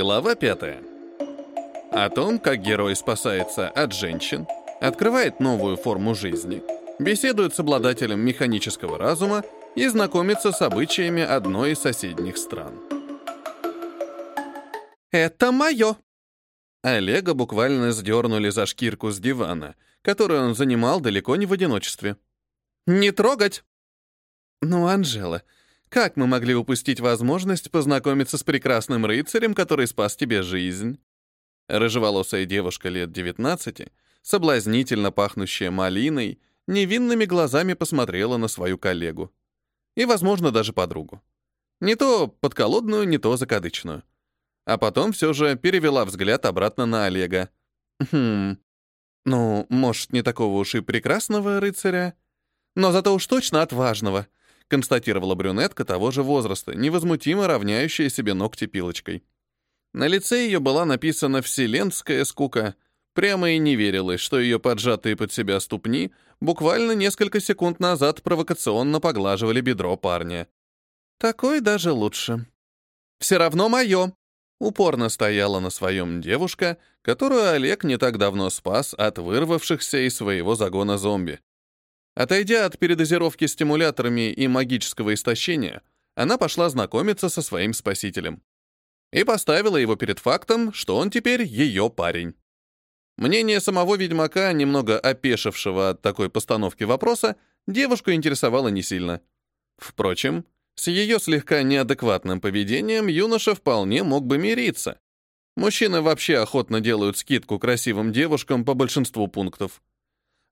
Глава 5. О том, как герой спасается от женщин, открывает новую форму жизни, беседует с обладателем механического разума и знакомится с обычаями одной из соседних стран. «Это мое!» Олега буквально сдернули за шкирку с дивана, который он занимал далеко не в одиночестве. «Не трогать!» «Ну, Анжела, как мы могли упустить возможность познакомиться с прекрасным рыцарем, который спас тебе жизнь?» Рыжеволосая девушка лет 19, соблазнительно пахнущая малиной, невинными глазами посмотрела на свою коллегу. И, возможно, даже подругу. Не то подколодную, не то закадычную. А потом все же перевела взгляд обратно на Олега. «Хм, ну, может, не такого уж и прекрасного рыцаря, но зато уж точно отважного», констатировала брюнетка того же возраста, невозмутимо равняющая себе ногти пилочкой. На лице ее была написана «вселенская скука», Прямо и не верилось, что ее поджатые под себя ступни буквально несколько секунд назад провокационно поглаживали бедро парня. Такой даже лучше. «Все равно мое!» Упорно стояла на своем девушка, которую Олег не так давно спас от вырвавшихся из своего загона зомби. Отойдя от передозировки стимуляторами и магического истощения, она пошла знакомиться со своим спасителем. И поставила его перед фактом, что он теперь ее парень. Мнение самого ведьмака, немного опешившего от такой постановки вопроса, девушку интересовало не сильно. Впрочем, с ее слегка неадекватным поведением юноша вполне мог бы мириться. Мужчины вообще охотно делают скидку красивым девушкам по большинству пунктов.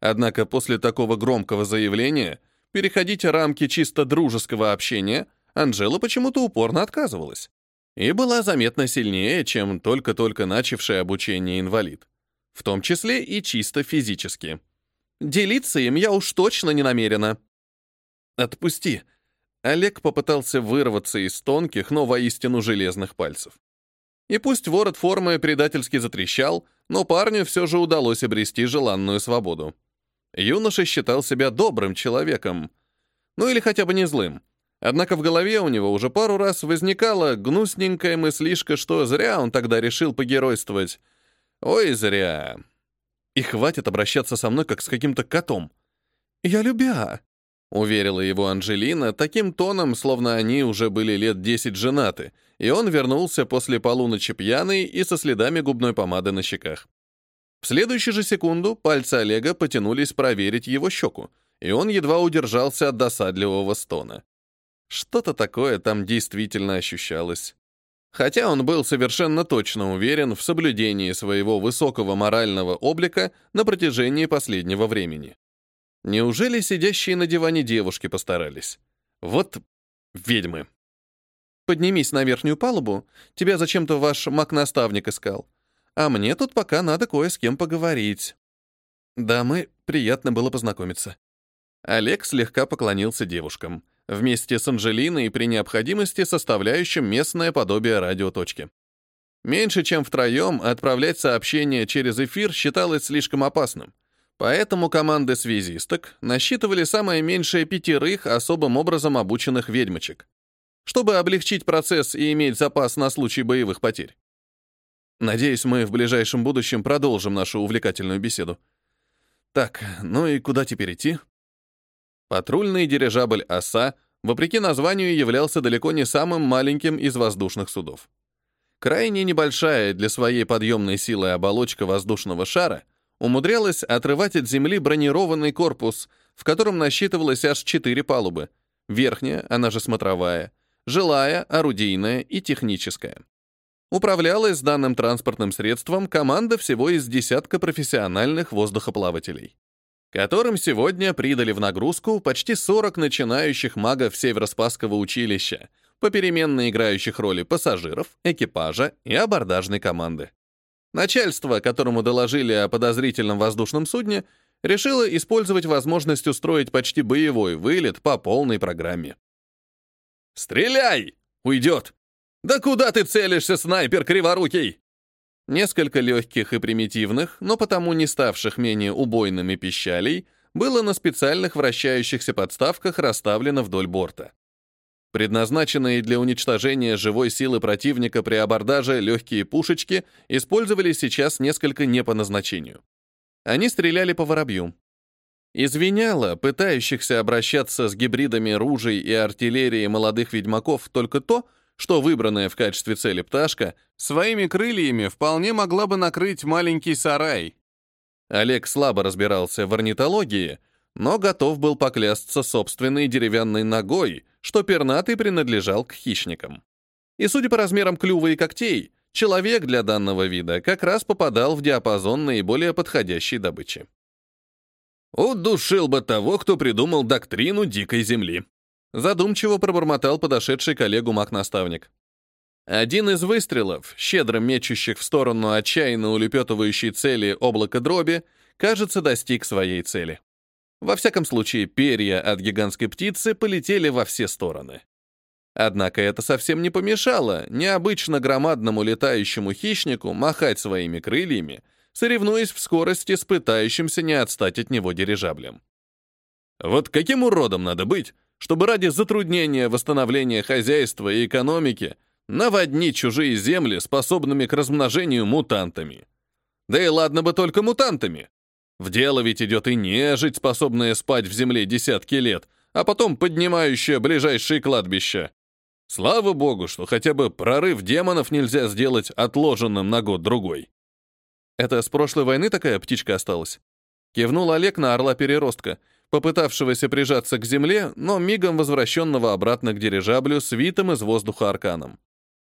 Однако после такого громкого заявления переходить рамки чисто дружеского общения Анжела почему-то упорно отказывалась. И была заметно сильнее, чем только-только начавший обучение инвалид в том числе и чисто физически. Делиться им я уж точно не намерена. Отпусти. Олег попытался вырваться из тонких, но воистину железных пальцев. И пусть ворот формы предательски затрещал, но парню все же удалось обрести желанную свободу. Юноша считал себя добрым человеком. Ну или хотя бы не злым. Однако в голове у него уже пару раз возникала гнусненькая мыслишка, что зря он тогда решил погеройствовать, Ой, зря. И хватит обращаться со мной, как с каким-то котом. Я любя, уверила его Анжелина таким тоном, словно они уже были лет десять женаты, и он вернулся после полуночи пьяный и со следами губной помады на щеках. В следующую же секунду пальцы Олега потянулись проверить его щеку, и он едва удержался от досадливого стона. Что-то такое там действительно ощущалось хотя он был совершенно точно уверен в соблюдении своего высокого морального облика на протяжении последнего времени. Неужели сидящие на диване девушки постарались? Вот ведьмы. Поднимись на верхнюю палубу, тебя зачем-то ваш маг-наставник искал. А мне тут пока надо кое с кем поговорить. Дамы, приятно было познакомиться. Олег слегка поклонился девушкам — вместе с Анжелиной при необходимости составляющим местное подобие радиоточки. Меньше чем втроем отправлять сообщение через эфир считалось слишком опасным, поэтому команды связисток насчитывали самое меньшее пятерых особым образом обученных ведьмочек, чтобы облегчить процесс и иметь запас на случай боевых потерь. Надеюсь, мы в ближайшем будущем продолжим нашу увлекательную беседу. Так, ну и куда теперь идти? Патрульный дирижабль «Оса», вопреки названию, являлся далеко не самым маленьким из воздушных судов. Крайне небольшая для своей подъемной силы оболочка воздушного шара умудрялась отрывать от земли бронированный корпус, в котором насчитывалось аж четыре палубы. Верхняя, она же смотровая, жилая, орудийная и техническая. Управлялась данным транспортным средством команда всего из десятка профессиональных воздухоплавателей которым сегодня придали в нагрузку почти 40 начинающих магов Североспасского училища, попеременно играющих роли пассажиров, экипажа и абордажной команды. Начальство, которому доложили о подозрительном воздушном судне, решило использовать возможность устроить почти боевой вылет по полной программе. «Стреляй! Уйдет! Да куда ты целишься, снайпер криворукий?» Несколько легких и примитивных, но потому не ставших менее убойными пищалей, было на специальных вращающихся подставках расставлено вдоль борта. Предназначенные для уничтожения живой силы противника при абордаже легкие пушечки использовались сейчас несколько не по назначению. Они стреляли по воробью. Извиняло пытающихся обращаться с гибридами ружей и артиллерии молодых ведьмаков только то, что выбранная в качестве цели пташка своими крыльями вполне могла бы накрыть маленький сарай. Олег слабо разбирался в орнитологии, но готов был поклясться собственной деревянной ногой, что пернатый принадлежал к хищникам. И судя по размерам клюва и когтей, человек для данного вида как раз попадал в диапазон наиболее подходящей добычи. «Удушил бы того, кто придумал доктрину дикой земли», задумчиво пробормотал подошедший коллегу маг-наставник. Один из выстрелов, щедро мечущих в сторону отчаянно улепетывающей цели облака дроби, кажется, достиг своей цели. Во всяком случае, перья от гигантской птицы полетели во все стороны. Однако это совсем не помешало необычно громадному летающему хищнику махать своими крыльями, соревнуясь в скорости с пытающимся не отстать от него дирижаблем. Вот каким уродом надо быть, чтобы ради затруднения восстановления хозяйства и экономики наводнить чужие земли способными к размножению мутантами. Да и ладно бы только мутантами. В дело ведь идет и нежить, способная спать в земле десятки лет, а потом поднимающая ближайшие кладбища. Слава богу, что хотя бы прорыв демонов нельзя сделать отложенным на год-другой. Это с прошлой войны такая птичка осталась? Кивнул Олег на орла-переростка, попытавшегося прижаться к земле, но мигом возвращенного обратно к дирижаблю с витом из воздуха арканом.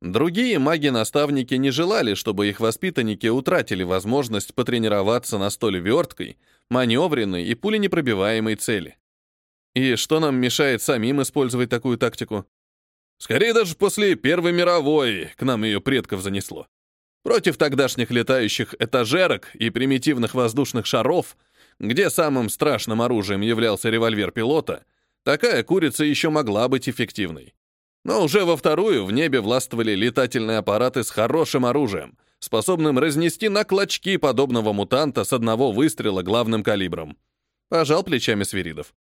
Другие маги-наставники не желали, чтобы их воспитанники утратили возможность потренироваться на столь верткой, маневренной и пуленепробиваемой цели. И что нам мешает самим использовать такую тактику? Скорее даже после Первой мировой к нам ее предков занесло. Против тогдашних летающих этажерок и примитивных воздушных шаров где самым страшным оружием являлся револьвер пилота, такая курица еще могла быть эффективной. Но уже во вторую в небе властвовали летательные аппараты с хорошим оружием, способным разнести на клочки подобного мутанта с одного выстрела главным калибром. Пожал плечами Свиридов.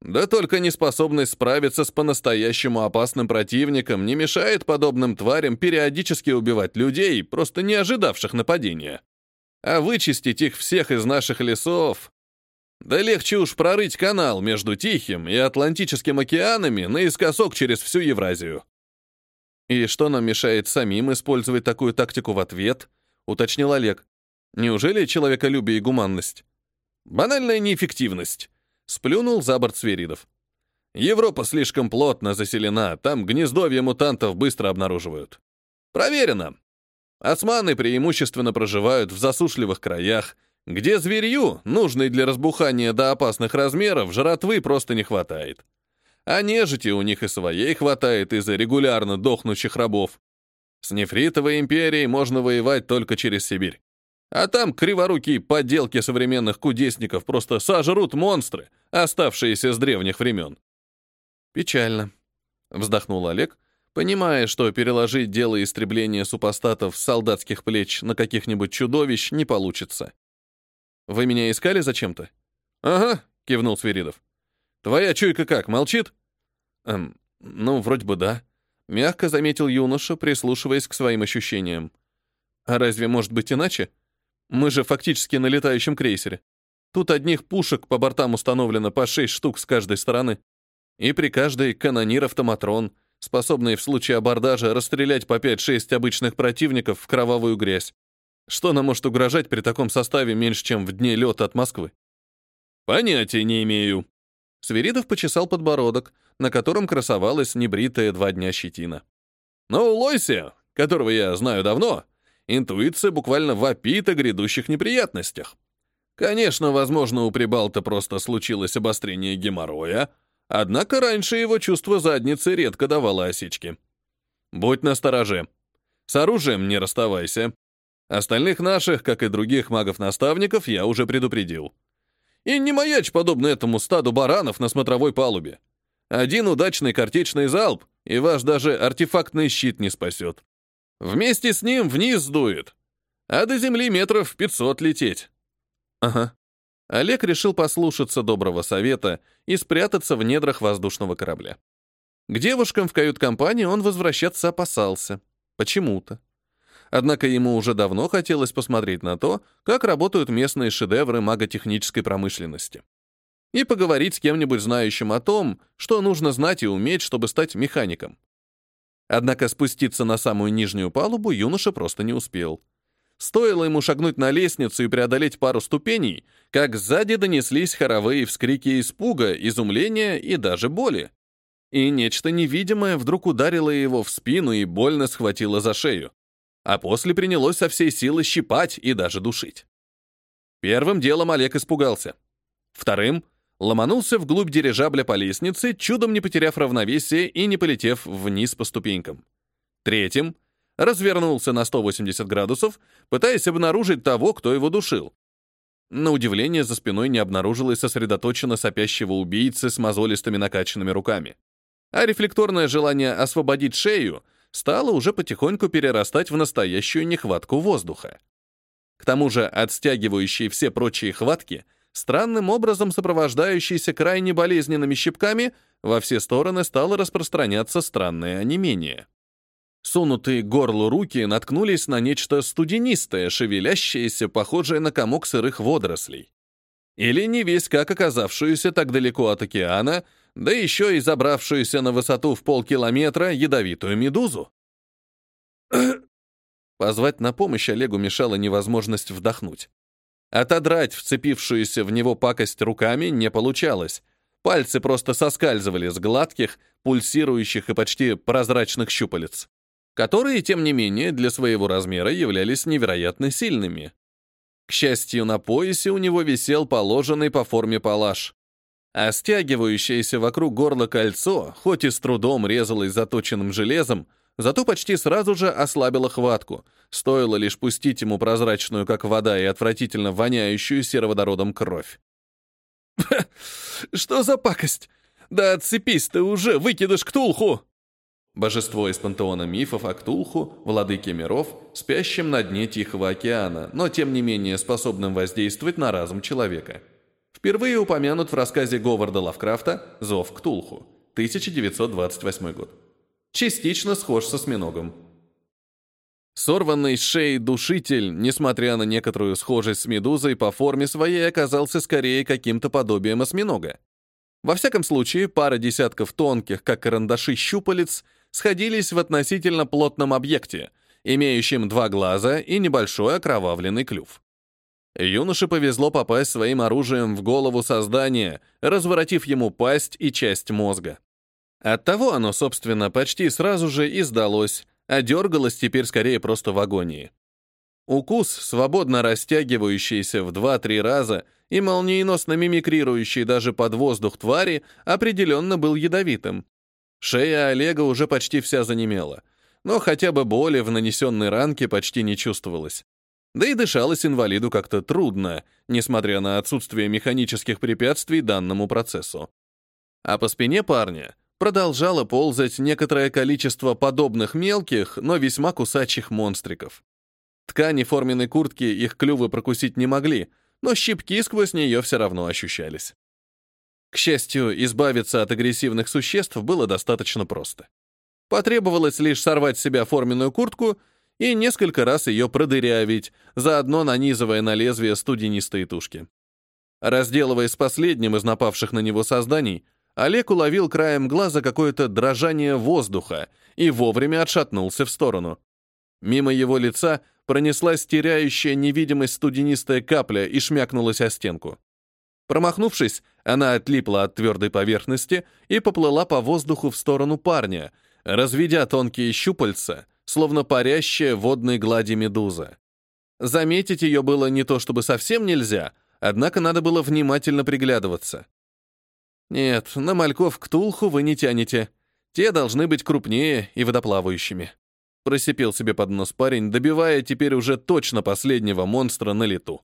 Да только неспособность справиться с по-настоящему опасным противником не мешает подобным тварям периодически убивать людей, просто не ожидавших нападения. А вычистить их всех из наших лесов да легче уж прорыть канал между Тихим и Атлантическим океанами наискосок через всю Евразию. И что нам мешает самим использовать такую тактику в ответ, уточнил Олег. Неужели человеколюбие и гуманность? Банальная неэффективность, сплюнул за борт Сверидов. Европа слишком плотно заселена, там гнездовья мутантов быстро обнаруживают. Проверено. Османы преимущественно проживают в засушливых краях, где зверью, нужной для разбухания до опасных размеров, жратвы просто не хватает. А нежити у них и своей хватает из-за регулярно дохнущих рабов. С нефритовой империей можно воевать только через Сибирь. А там криворукие подделки современных кудесников просто сожрут монстры, оставшиеся с древних времен. Печально, вздохнул Олег, понимая, что переложить дело истребления супостатов с солдатских плеч на каких-нибудь чудовищ не получится. Вы меня искали зачем-то? Ага, кивнул Свиридов. Твоя чуйка как, молчит? Эм, ну, вроде бы да. Мягко заметил юноша, прислушиваясь к своим ощущениям. А разве может быть иначе? Мы же фактически на летающем крейсере. Тут одних пушек по бортам установлено по шесть штук с каждой стороны. И при каждой канонир-автоматрон, способный в случае абордажа расстрелять по 5-6 обычных противников в кровавую грязь. Что нам может угрожать при таком составе меньше, чем в дне лета от Москвы? Понятия не имею. Свиридов почесал подбородок, на котором красовалась небритая два дня щетина. Но у Лойся, которого я знаю давно, интуиция буквально вопит о грядущих неприятностях. Конечно, возможно, у Прибалта просто случилось обострение геморроя, однако раньше его чувство задницы редко давало осечки. Будь настороже. С оружием не расставайся. Остальных наших, как и других магов-наставников, я уже предупредил. И не маячь подобно этому стаду баранов на смотровой палубе. Один удачный картечный залп, и ваш даже артефактный щит не спасет. Вместе с ним вниз сдует. А до земли метров 500 лететь. Ага. Олег решил послушаться доброго совета и спрятаться в недрах воздушного корабля. К девушкам в кают-компании он возвращаться опасался. Почему-то. Однако ему уже давно хотелось посмотреть на то, как работают местные шедевры маготехнической промышленности. И поговорить с кем-нибудь знающим о том, что нужно знать и уметь, чтобы стать механиком. Однако спуститься на самую нижнюю палубу юноша просто не успел. Стоило ему шагнуть на лестницу и преодолеть пару ступеней, как сзади донеслись хоровые вскрики испуга, изумления и даже боли. И нечто невидимое вдруг ударило его в спину и больно схватило за шею. А после принялось со всей силы щипать и даже душить. Первым делом Олег испугался. Вторым — ломанулся вглубь дирижабля по лестнице, чудом не потеряв равновесие и не полетев вниз по ступенькам. Третьим — развернулся на 180 градусов, пытаясь обнаружить того, кто его душил. На удивление, за спиной не обнаружилось сосредоточенно сопящего убийцы с мозолистыми накачанными руками. А рефлекторное желание освободить шею стало уже потихоньку перерастать в настоящую нехватку воздуха. К тому же отстягивающие все прочие хватки, странным образом сопровождающиеся крайне болезненными щипками, во все стороны стало распространяться странное онемение. Сунутые к горлу руки наткнулись на нечто студенистое, шевелящееся, похожее на комок сырых водорослей. Или не весь как оказавшуюся так далеко от океана, да еще и забравшуюся на высоту в полкилометра ядовитую медузу. Позвать на помощь Олегу мешала невозможность вдохнуть. Отодрать вцепившуюся в него пакость руками не получалось. Пальцы просто соскальзывали с гладких, пульсирующих и почти прозрачных щупалец которые, тем не менее, для своего размера являлись невероятно сильными. К счастью, на поясе у него висел положенный по форме палаш, а стягивающееся вокруг горла кольцо, хоть и с трудом резалось заточенным железом, зато почти сразу же ослабило хватку, стоило лишь пустить ему прозрачную, как вода, и отвратительно воняющую сероводородом кровь. «Что за пакость? Да отцепись ты уже, выкидыш Ктулху!» Божество из пантеона мифов Актулху, владыки миров, спящим на дне Тихого океана, но тем не менее способным воздействовать на разум человека. Впервые упомянут в рассказе Говарда Лавкрафта «Зов Ктулху», 1928 год. Частично схож со осьминогом. Сорванный с шеи душитель, несмотря на некоторую схожесть с медузой, по форме своей оказался скорее каким-то подобием осьминога. Во всяком случае, пара десятков тонких, как карандаши, щупалец сходились в относительно плотном объекте, имеющем два глаза и небольшой окровавленный клюв. Юноше повезло попасть своим оружием в голову создания, разворотив ему пасть и часть мозга. Оттого оно, собственно, почти сразу же и сдалось, а дергалось теперь скорее просто в агонии. Укус, свободно растягивающийся в 2-3 раза и молниеносно мимикрирующий даже под воздух твари, определенно был ядовитым, Шея Олега уже почти вся занемела, но хотя бы боли в нанесенной ранке почти не чувствовалось. Да и дышалось инвалиду как-то трудно, несмотря на отсутствие механических препятствий данному процессу. А по спине парня продолжало ползать некоторое количество подобных мелких, но весьма кусачих монстриков. Ткани форменной куртки их клювы прокусить не могли, но щипки сквозь нее все равно ощущались. К счастью, избавиться от агрессивных существ было достаточно просто. Потребовалось лишь сорвать с себя форменную куртку и несколько раз ее продырявить, заодно нанизывая на лезвие студенистые тушки. Разделываясь с последним из напавших на него созданий, Олег уловил краем глаза какое-то дрожание воздуха и вовремя отшатнулся в сторону. Мимо его лица пронеслась теряющая невидимость студенистая капля и шмякнулась о стенку. Промахнувшись, она отлипла от твердой поверхности и поплыла по воздуху в сторону парня, разведя тонкие щупальца, словно парящая в водной глади медуза. Заметить ее было не то чтобы совсем нельзя, однако надо было внимательно приглядываться. Нет, на мальков ктулху вы не тянете. Те должны быть крупнее и водоплавающими. Просипел себе под нос парень, добивая теперь уже точно последнего монстра на лету.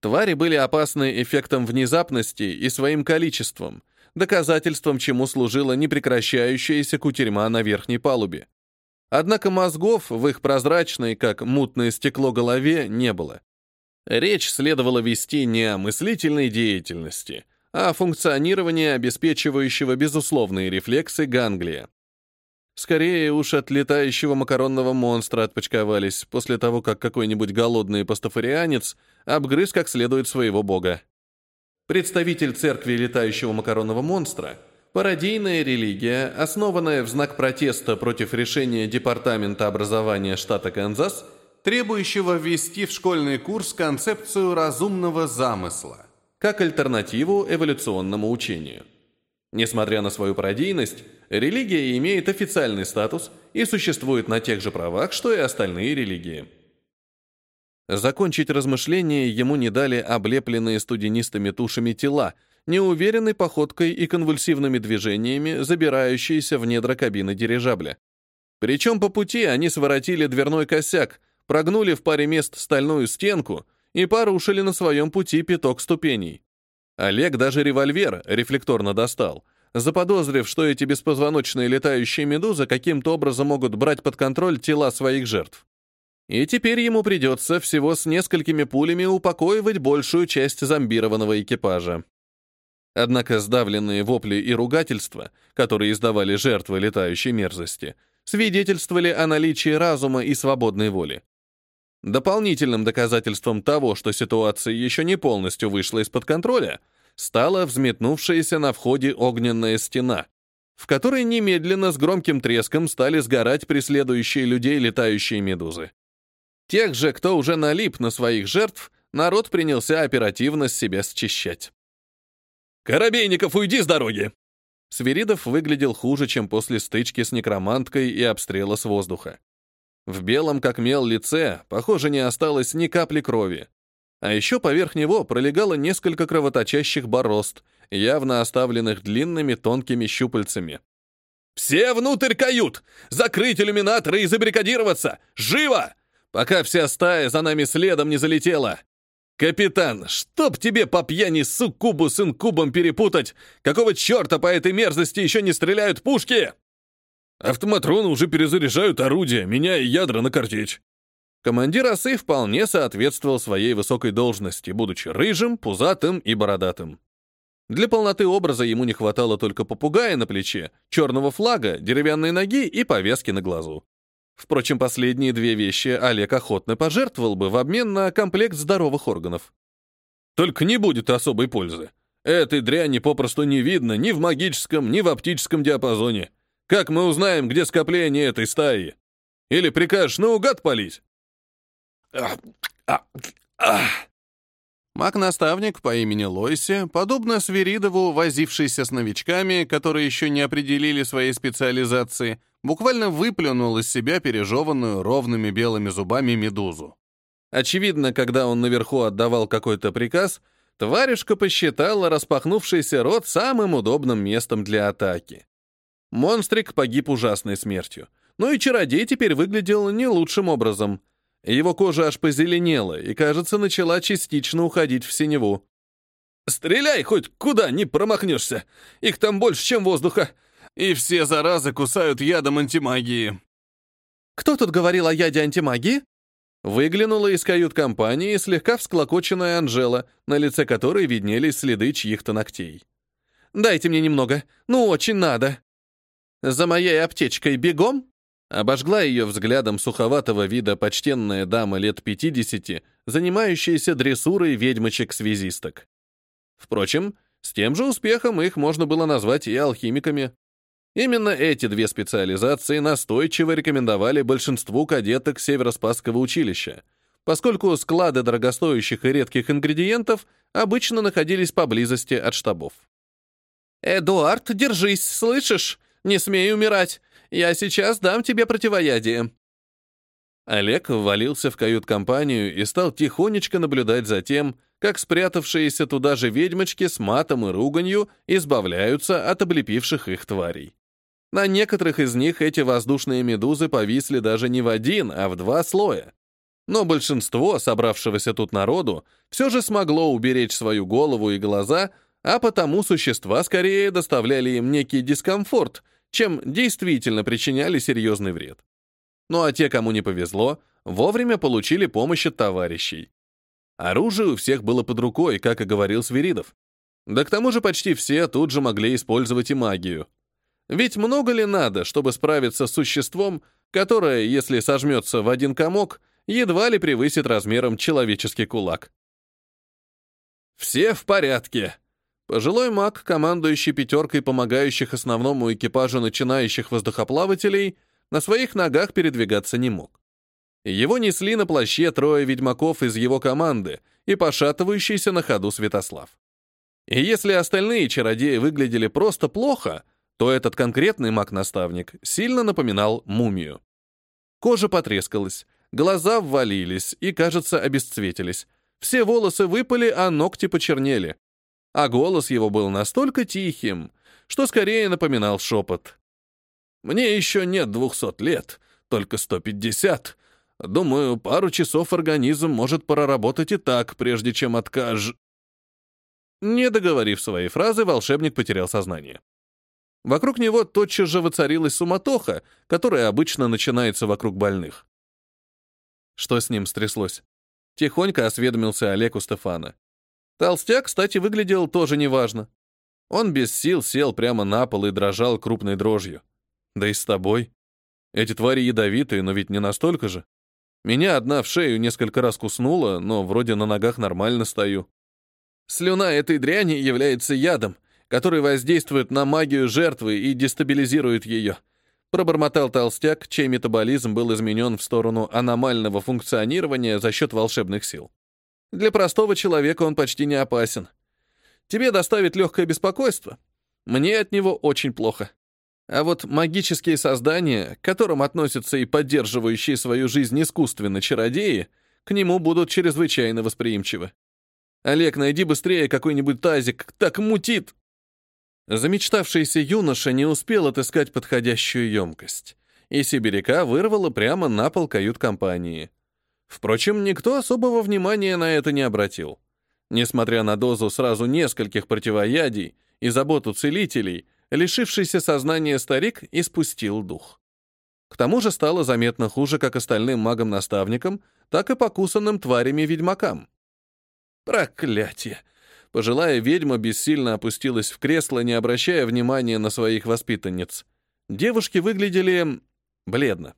Твари были опасны эффектом внезапности и своим количеством, доказательством чему служила непрекращающаяся кутерьма на верхней палубе. Однако мозгов в их прозрачной, как мутное стекло голове, не было. Речь следовало вести не о мыслительной деятельности, а функционирование обеспечивающего безусловные рефлексы ганглия. Скорее уж от летающего макаронного монстра отпочковались после того, как какой-нибудь голодный пастафарианец обгрыз как следует своего бога. Представитель церкви летающего макаронного монстра – пародийная религия, основанная в знак протеста против решения Департамента образования штата Канзас, требующего ввести в школьный курс концепцию разумного замысла как альтернативу эволюционному учению. Несмотря на свою пародийность, религия имеет официальный статус и существует на тех же правах, что и остальные религии. Закончить размышления ему не дали облепленные студенистыми тушами тела, неуверенной походкой и конвульсивными движениями, забирающиеся в недра кабины дирижабля. Причем по пути они своротили дверной косяк, прогнули в паре мест стальную стенку и порушили на своем пути пяток ступеней. Олег даже револьвер рефлекторно достал, заподозрив, что эти беспозвоночные летающие медузы каким-то образом могут брать под контроль тела своих жертв. И теперь ему придется всего с несколькими пулями упокоивать большую часть зомбированного экипажа. Однако сдавленные вопли и ругательства, которые издавали жертвы летающей мерзости, свидетельствовали о наличии разума и свободной воли. Дополнительным доказательством того, что ситуация еще не полностью вышла из-под контроля, стала взметнувшаяся на входе огненная стена, в которой немедленно с громким треском стали сгорать преследующие людей летающие медузы. Тех же, кто уже налип на своих жертв, народ принялся оперативно с себя счищать. «Коробейников, уйди с дороги!» Свиридов выглядел хуже, чем после стычки с некроманткой и обстрела с воздуха. В белом, как мел, лице, похоже, не осталось ни капли крови. А еще поверх него пролегало несколько кровоточащих борозд, явно оставленных длинными тонкими щупальцами. «Все внутрь кают! Закрыть иллюминаторы и забаррикадироваться! Живо! пока вся стая за нами следом не залетела. Капитан, чтоб тебе по пьяни суккубу с инкубом перепутать, какого черта по этой мерзости еще не стреляют пушки? Автоматроны уже перезаряжают орудия, меняя ядра на картечь. Командир осы вполне соответствовал своей высокой должности, будучи рыжим, пузатым и бородатым. Для полноты образа ему не хватало только попугая на плече, черного флага, деревянной ноги и повязки на глазу. Впрочем, последние две вещи Олег охотно пожертвовал бы в обмен на комплект здоровых органов. Только не будет особой пользы. Этой дряни попросту не видно ни в магическом, ни в оптическом диапазоне. Как мы узнаем, где скопление этой стаи? Или прикажешь наугад палить? Маг-наставник по имени Лойси, подобно Свиридову, возившийся с новичками, которые еще не определили своей специализации, буквально выплюнул из себя пережеванную ровными белыми зубами медузу. Очевидно, когда он наверху отдавал какой-то приказ, тварюшка посчитала распахнувшийся рот самым удобным местом для атаки. Монстрик погиб ужасной смертью, но и чародей теперь выглядел не лучшим образом. Его кожа аж позеленела и, кажется, начала частично уходить в синеву. «Стреляй хоть куда, не промахнешься! Их там больше, чем воздуха!» И все заразы кусают ядом антимагии. Кто тут говорил о яде антимагии? Выглянула из кают-компании слегка всклокоченная Анжела, на лице которой виднелись следы чьих-то ногтей. «Дайте мне немного. Ну, очень надо». «За моей аптечкой бегом?» Обожгла ее взглядом суховатого вида почтенная дама лет 50, занимающаяся дрессурой ведьмочек-связисток. Впрочем, с тем же успехом их можно было назвать и алхимиками. Именно эти две специализации настойчиво рекомендовали большинству кадеток Северо-Спасского училища, поскольку склады дорогостоящих и редких ингредиентов обычно находились поблизости от штабов. «Эдуард, держись, слышишь? Не смей умирать. Я сейчас дам тебе противоядие». Олег ввалился в кают-компанию и стал тихонечко наблюдать за тем, как спрятавшиеся туда же ведьмочки с матом и руганью избавляются от облепивших их тварей. На некоторых из них эти воздушные медузы повисли даже не в один, а в два слоя. Но большинство собравшегося тут народу все же смогло уберечь свою голову и глаза, а потому существа скорее доставляли им некий дискомфорт, чем действительно причиняли серьезный вред. Ну а те, кому не повезло, вовремя получили помощь от товарищей. Оружие у всех было под рукой, как и говорил Свиридов. Да к тому же почти все тут же могли использовать и магию. Ведь много ли надо, чтобы справиться с существом, которое, если сожмется в один комок, едва ли превысит размером человеческий кулак? «Все в порядке!» Пожилой маг, командующий пятеркой помогающих основному экипажу начинающих воздухоплавателей, на своих ногах передвигаться не мог. Его несли на плаще трое ведьмаков из его команды и пошатывающийся на ходу Святослав. И если остальные чародеи выглядели просто плохо, то этот конкретный маг-наставник сильно напоминал мумию. Кожа потрескалась, глаза ввалились и, кажется, обесцветились. Все волосы выпали, а ногти почернели а голос его был настолько тихим, что скорее напоминал шепот. «Мне еще нет двухсот лет, только сто пятьдесят. Думаю, пару часов организм может проработать и так, прежде чем откаж...» Не договорив свои фразы, волшебник потерял сознание. Вокруг него тотчас же воцарилась суматоха, которая обычно начинается вокруг больных. Что с ним стряслось? Тихонько осведомился Олег у Стефана. Толстяк, кстати, выглядел тоже неважно. Он без сил сел прямо на пол и дрожал крупной дрожью. Да и с тобой. Эти твари ядовитые, но ведь не настолько же. Меня одна в шею несколько раз куснула, но вроде на ногах нормально стою. Слюна этой дряни является ядом, который воздействует на магию жертвы и дестабилизирует ее. Пробормотал толстяк, чей метаболизм был изменен в сторону аномального функционирования за счет волшебных сил. Для простого человека он почти не опасен. Тебе доставит легкое беспокойство. Мне от него очень плохо. А вот магические создания, к которым относятся и поддерживающие свою жизнь искусственно чародеи, к нему будут чрезвычайно восприимчивы. Олег, найди быстрее какой-нибудь тазик, так мутит. Замечтавшийся юноша не успел отыскать подходящую емкость, и сибиряка вырвало прямо на пол кают-компании. Впрочем, никто особого внимания на это не обратил. Несмотря на дозу сразу нескольких противоядий и заботу целителей, лишившийся сознания старик испустил дух. К тому же стало заметно хуже как остальным магам-наставникам, так и покусанным тварями-ведьмакам. Проклятие! Пожилая ведьма бессильно опустилась в кресло, не обращая внимания на своих воспитанниц. Девушки выглядели бледно.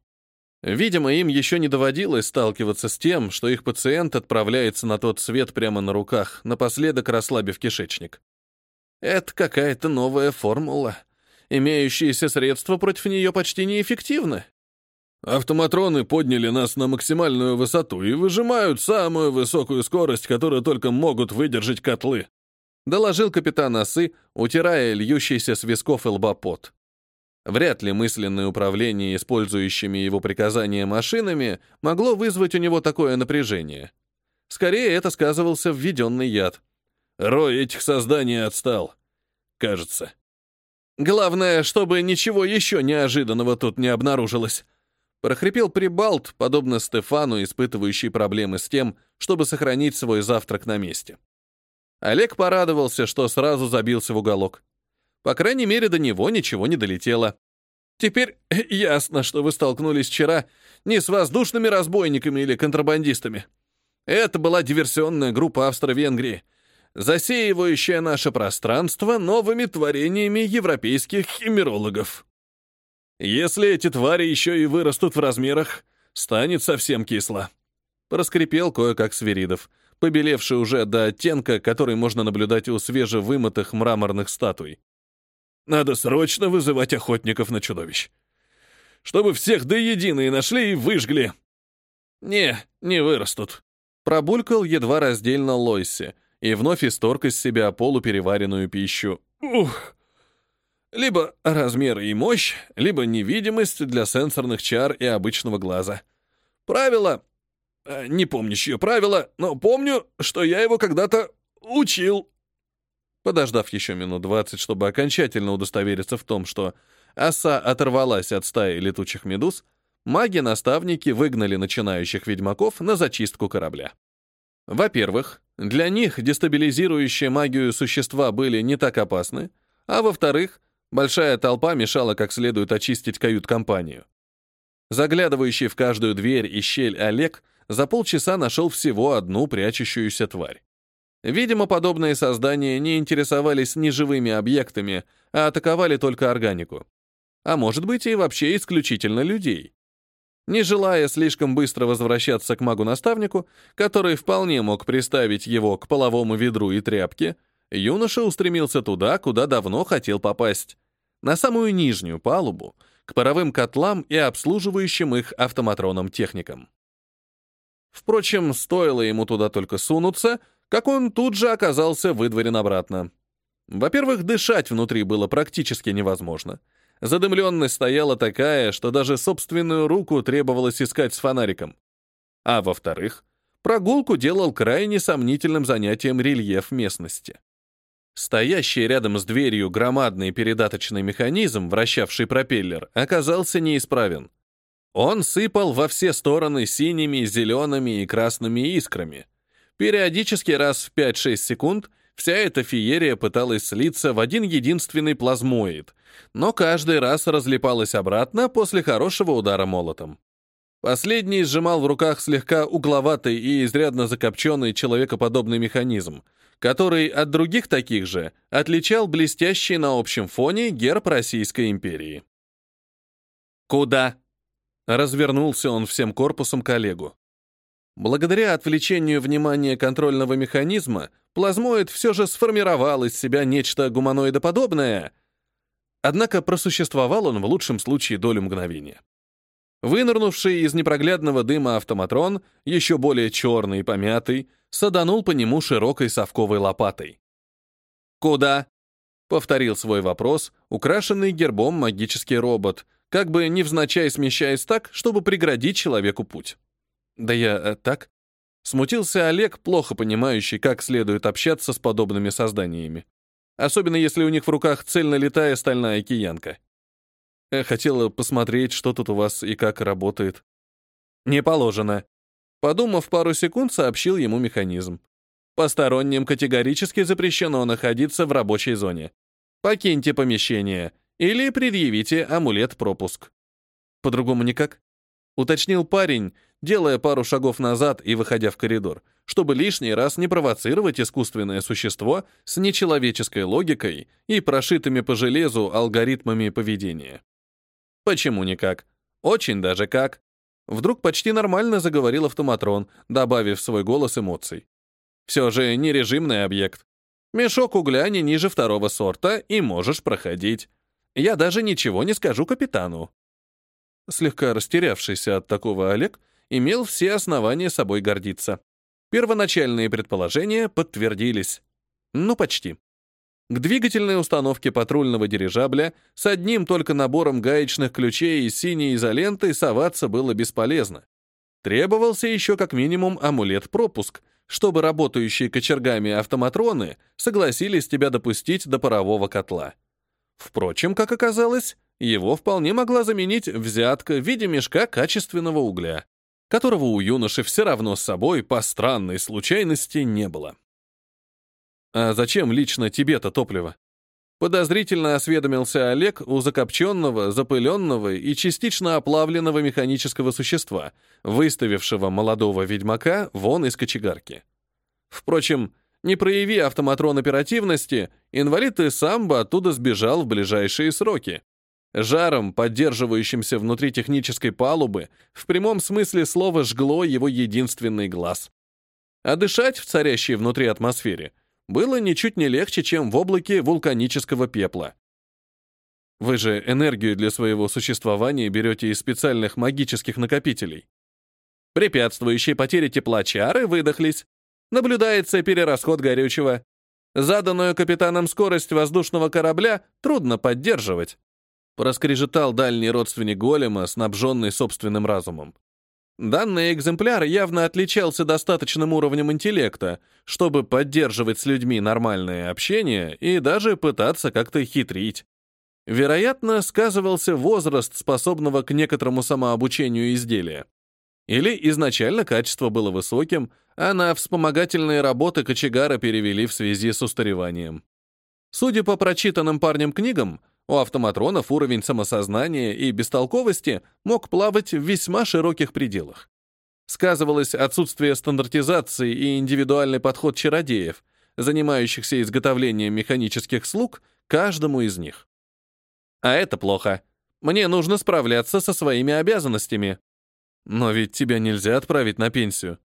Видимо, им еще не доводилось сталкиваться с тем, что их пациент отправляется на тот свет прямо на руках, напоследок расслабив кишечник. Это какая-то новая формула. Имеющиеся средства против нее почти неэффективны. Автоматроны подняли нас на максимальную высоту и выжимают самую высокую скорость, которую только могут выдержать котлы», — доложил капитан Осы, утирая льющийся с висков и лба пот. Вряд ли мысленное управление использующими его приказания машинами могло вызвать у него такое напряжение. Скорее, это сказывался введенный яд. Рой этих созданий отстал. Кажется. Главное, чтобы ничего еще неожиданного тут не обнаружилось. Прохрипел Прибалт, подобно Стефану, испытывающий проблемы с тем, чтобы сохранить свой завтрак на месте. Олег порадовался, что сразу забился в уголок. По крайней мере, до него ничего не долетело. Теперь ясно, что вы столкнулись вчера не с воздушными разбойниками или контрабандистами. Это была диверсионная группа Австро-Венгрии, засеивающая наше пространство новыми творениями европейских химерологов. Если эти твари еще и вырастут в размерах, станет совсем кисло. Проскрипел кое-как Свиридов, побелевший уже до оттенка, который можно наблюдать у свежевымытых мраморных статуй. Надо срочно вызывать охотников на чудовищ. Чтобы всех до единой нашли и выжгли. Не, не вырастут. Пробулькал едва раздельно Лойси и вновь исторг из себя полупереваренную пищу. Ух! Либо размер и мощь, либо невидимость для сенсорных чар и обычного глаза. Правило... Э, не помню, чье правило, но помню, что я его когда-то учил. Подождав еще минут двадцать, чтобы окончательно удостовериться в том, что оса оторвалась от стаи летучих медуз, маги-наставники выгнали начинающих ведьмаков на зачистку корабля. Во-первых, для них дестабилизирующие магию существа были не так опасны, а во-вторых, большая толпа мешала как следует очистить кают-компанию. Заглядывающий в каждую дверь и щель Олег за полчаса нашел всего одну прячущуюся тварь. Видимо, подобные создания не интересовались неживыми объектами, а атаковали только органику. А может быть и вообще исключительно людей. Не желая слишком быстро возвращаться к магу-наставнику, который вполне мог приставить его к половому ведру и тряпке, юноша устремился туда, куда давно хотел попасть, на самую нижнюю палубу, к паровым котлам и обслуживающим их автоматронным техникам. Впрочем, стоило ему туда только сунуться, как он тут же оказался выдворен обратно. Во-первых, дышать внутри было практически невозможно — Задымленность стояла такая, что даже собственную руку требовалось искать с фонариком. А во-вторых, прогулку делал крайне сомнительным занятием рельеф местности. Стоящий рядом с дверью громадный передаточный механизм, вращавший пропеллер, оказался неисправен. Он сыпал во все стороны синими, зелеными и красными искрами. Периодически раз в 5-6 секунд Вся эта феерия пыталась слиться в один единственный плазмоид, но каждый раз разлипалась обратно после хорошего удара молотом. Последний сжимал в руках слегка угловатый и изрядно закопченный человекоподобный механизм, который от других таких же отличал блестящий на общем фоне герб Российской империи. «Куда?» — развернулся он всем корпусом коллегу. Благодаря отвлечению внимания контрольного механизма, плазмоид все же сформировал из себя нечто гуманоидоподобное, однако просуществовал он в лучшем случае долю мгновения. Вынырнувший из непроглядного дыма автоматрон, еще более черный и помятый, саданул по нему широкой совковой лопатой. «Куда?» — повторил свой вопрос, украшенный гербом магический робот, как бы невзначай смещаясь так, чтобы преградить человеку путь. Да я э, так. Смутился Олег, плохо понимающий, как следует общаться с подобными созданиями. Особенно если у них в руках цельно летая стальная киянка. Я хотела посмотреть, что тут у вас и как работает. Не положено. Подумав пару секунд, сообщил ему механизм. Посторонним категорически запрещено находиться в рабочей зоне. Покиньте помещение или предъявите амулет-пропуск. По-другому никак? Уточнил парень, делая пару шагов назад и выходя в коридор, чтобы лишний раз не провоцировать искусственное существо с нечеловеческой логикой и прошитыми по железу алгоритмами поведения. Почему никак? Очень даже как. Вдруг почти нормально заговорил автоматрон, добавив свой голос эмоций. Все же не режимный объект. Мешок угля не ниже второго сорта, и можешь проходить. Я даже ничего не скажу капитану. Слегка растерявшийся от такого Олег имел все основания собой гордиться. Первоначальные предположения подтвердились. Ну, почти. К двигательной установке патрульного дирижабля с одним только набором гаечных ключей и синей изолентой соваться было бесполезно. Требовался еще как минимум амулет-пропуск, чтобы работающие кочергами автоматроны согласились тебя допустить до парового котла. Впрочем, как оказалось, его вполне могла заменить взятка в виде мешка качественного угля которого у юноши все равно с собой по странной случайности не было. «А зачем лично тебе-то топливо?» Подозрительно осведомился Олег у закопченного, запыленного и частично оплавленного механического существа, выставившего молодого ведьмака вон из кочегарки. Впрочем, не прояви автоматрон оперативности, инвалид и сам бы оттуда сбежал в ближайшие сроки. Жаром, поддерживающимся внутри технической палубы, в прямом смысле слова жгло его единственный глаз. А дышать в царящей внутри атмосфере было ничуть не легче, чем в облаке вулканического пепла. Вы же энергию для своего существования берете из специальных магических накопителей. Препятствующие потере тепла чары выдохлись. Наблюдается перерасход горючего. Заданную капитаном скорость воздушного корабля трудно поддерживать проскрежетал дальний родственник голема, снабженный собственным разумом. Данный экземпляр явно отличался достаточным уровнем интеллекта, чтобы поддерживать с людьми нормальное общение и даже пытаться как-то хитрить. Вероятно, сказывался возраст способного к некоторому самообучению изделия. Или изначально качество было высоким, а на вспомогательные работы кочегара перевели в связи с устареванием. Судя по прочитанным парнем книгам, у автоматронов уровень самосознания и бестолковости мог плавать в весьма широких пределах. Сказывалось отсутствие стандартизации и индивидуальный подход чародеев, занимающихся изготовлением механических слуг, каждому из них. А это плохо. Мне нужно справляться со своими обязанностями. Но ведь тебя нельзя отправить на пенсию.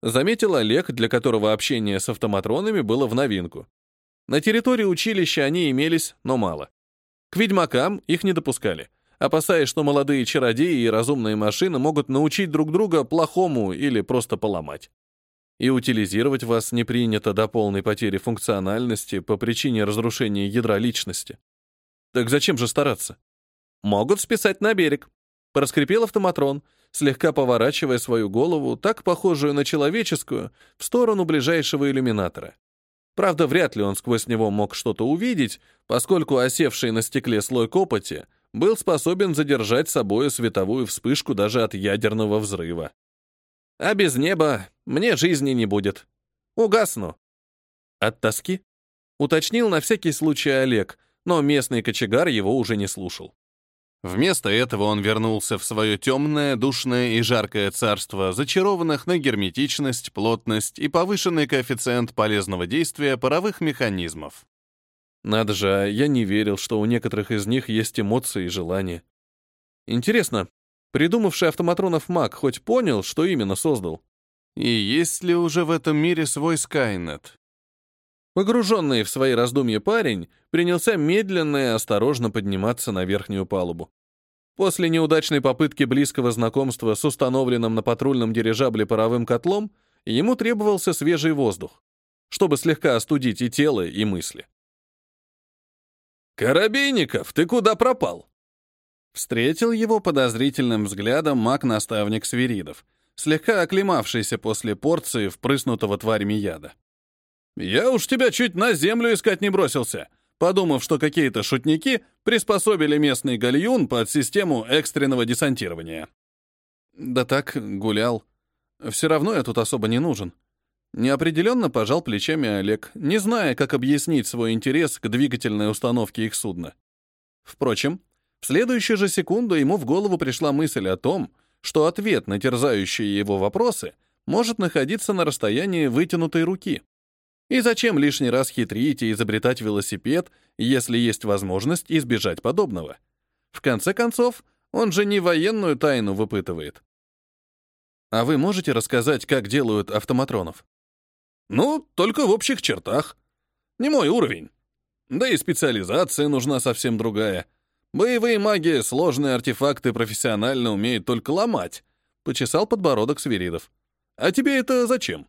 Заметил Олег, для которого общение с автоматронами было в новинку. На территории училища они имелись, но мало. К ведьмакам их не допускали, опасаясь, что молодые чародеи и разумные машины могут научить друг друга плохому или просто поломать. И утилизировать вас не принято до полной потери функциональности по причине разрушения ядра личности. Так зачем же стараться? Могут списать на берег. Проскрипел автоматрон, слегка поворачивая свою голову, так похожую на человеческую, в сторону ближайшего иллюминатора. Правда, вряд ли он сквозь него мог что-то увидеть, поскольку осевший на стекле слой копоти был способен задержать собою световую вспышку даже от ядерного взрыва. А без неба мне жизни не будет. Угасну. От тоски? Уточнил на всякий случай Олег, но местный кочегар его уже не слушал. Вместо этого он вернулся в свое темное, душное и жаркое царство зачарованных на герметичность, плотность и повышенный коэффициент полезного действия паровых механизмов. Надо же, а я не верил, что у некоторых из них есть эмоции и желания. Интересно, придумавший автоматронов маг хоть понял, что именно создал? И есть ли уже в этом мире свой Скайнет? Погруженный в свои раздумья парень принялся медленно и осторожно подниматься на верхнюю палубу. После неудачной попытки близкого знакомства с установленным на патрульном дирижабле паровым котлом, ему требовался свежий воздух, чтобы слегка остудить и тело, и мысли. «Коробейников, ты куда пропал?» Встретил его подозрительным взглядом маг-наставник Свиридов, слегка оклемавшийся после порции впрыснутого тварями яда. Я уж тебя чуть на землю искать не бросился, подумав, что какие-то шутники приспособили местный гальюн под систему экстренного десантирования. Да так, гулял. Все равно я тут особо не нужен. Неопределенно пожал плечами Олег, не зная, как объяснить свой интерес к двигательной установке их судна. Впрочем, в следующую же секунду ему в голову пришла мысль о том, что ответ на терзающие его вопросы может находиться на расстоянии вытянутой руки. И зачем лишний раз хитрить и изобретать велосипед, если есть возможность избежать подобного? В конце концов, он же не военную тайну выпытывает. А вы можете рассказать, как делают автоматронов? Ну, только в общих чертах. Не мой уровень. Да и специализация нужна совсем другая. Боевые маги сложные артефакты профессионально умеют только ломать. Почесал подбородок Свиридов. А тебе это зачем?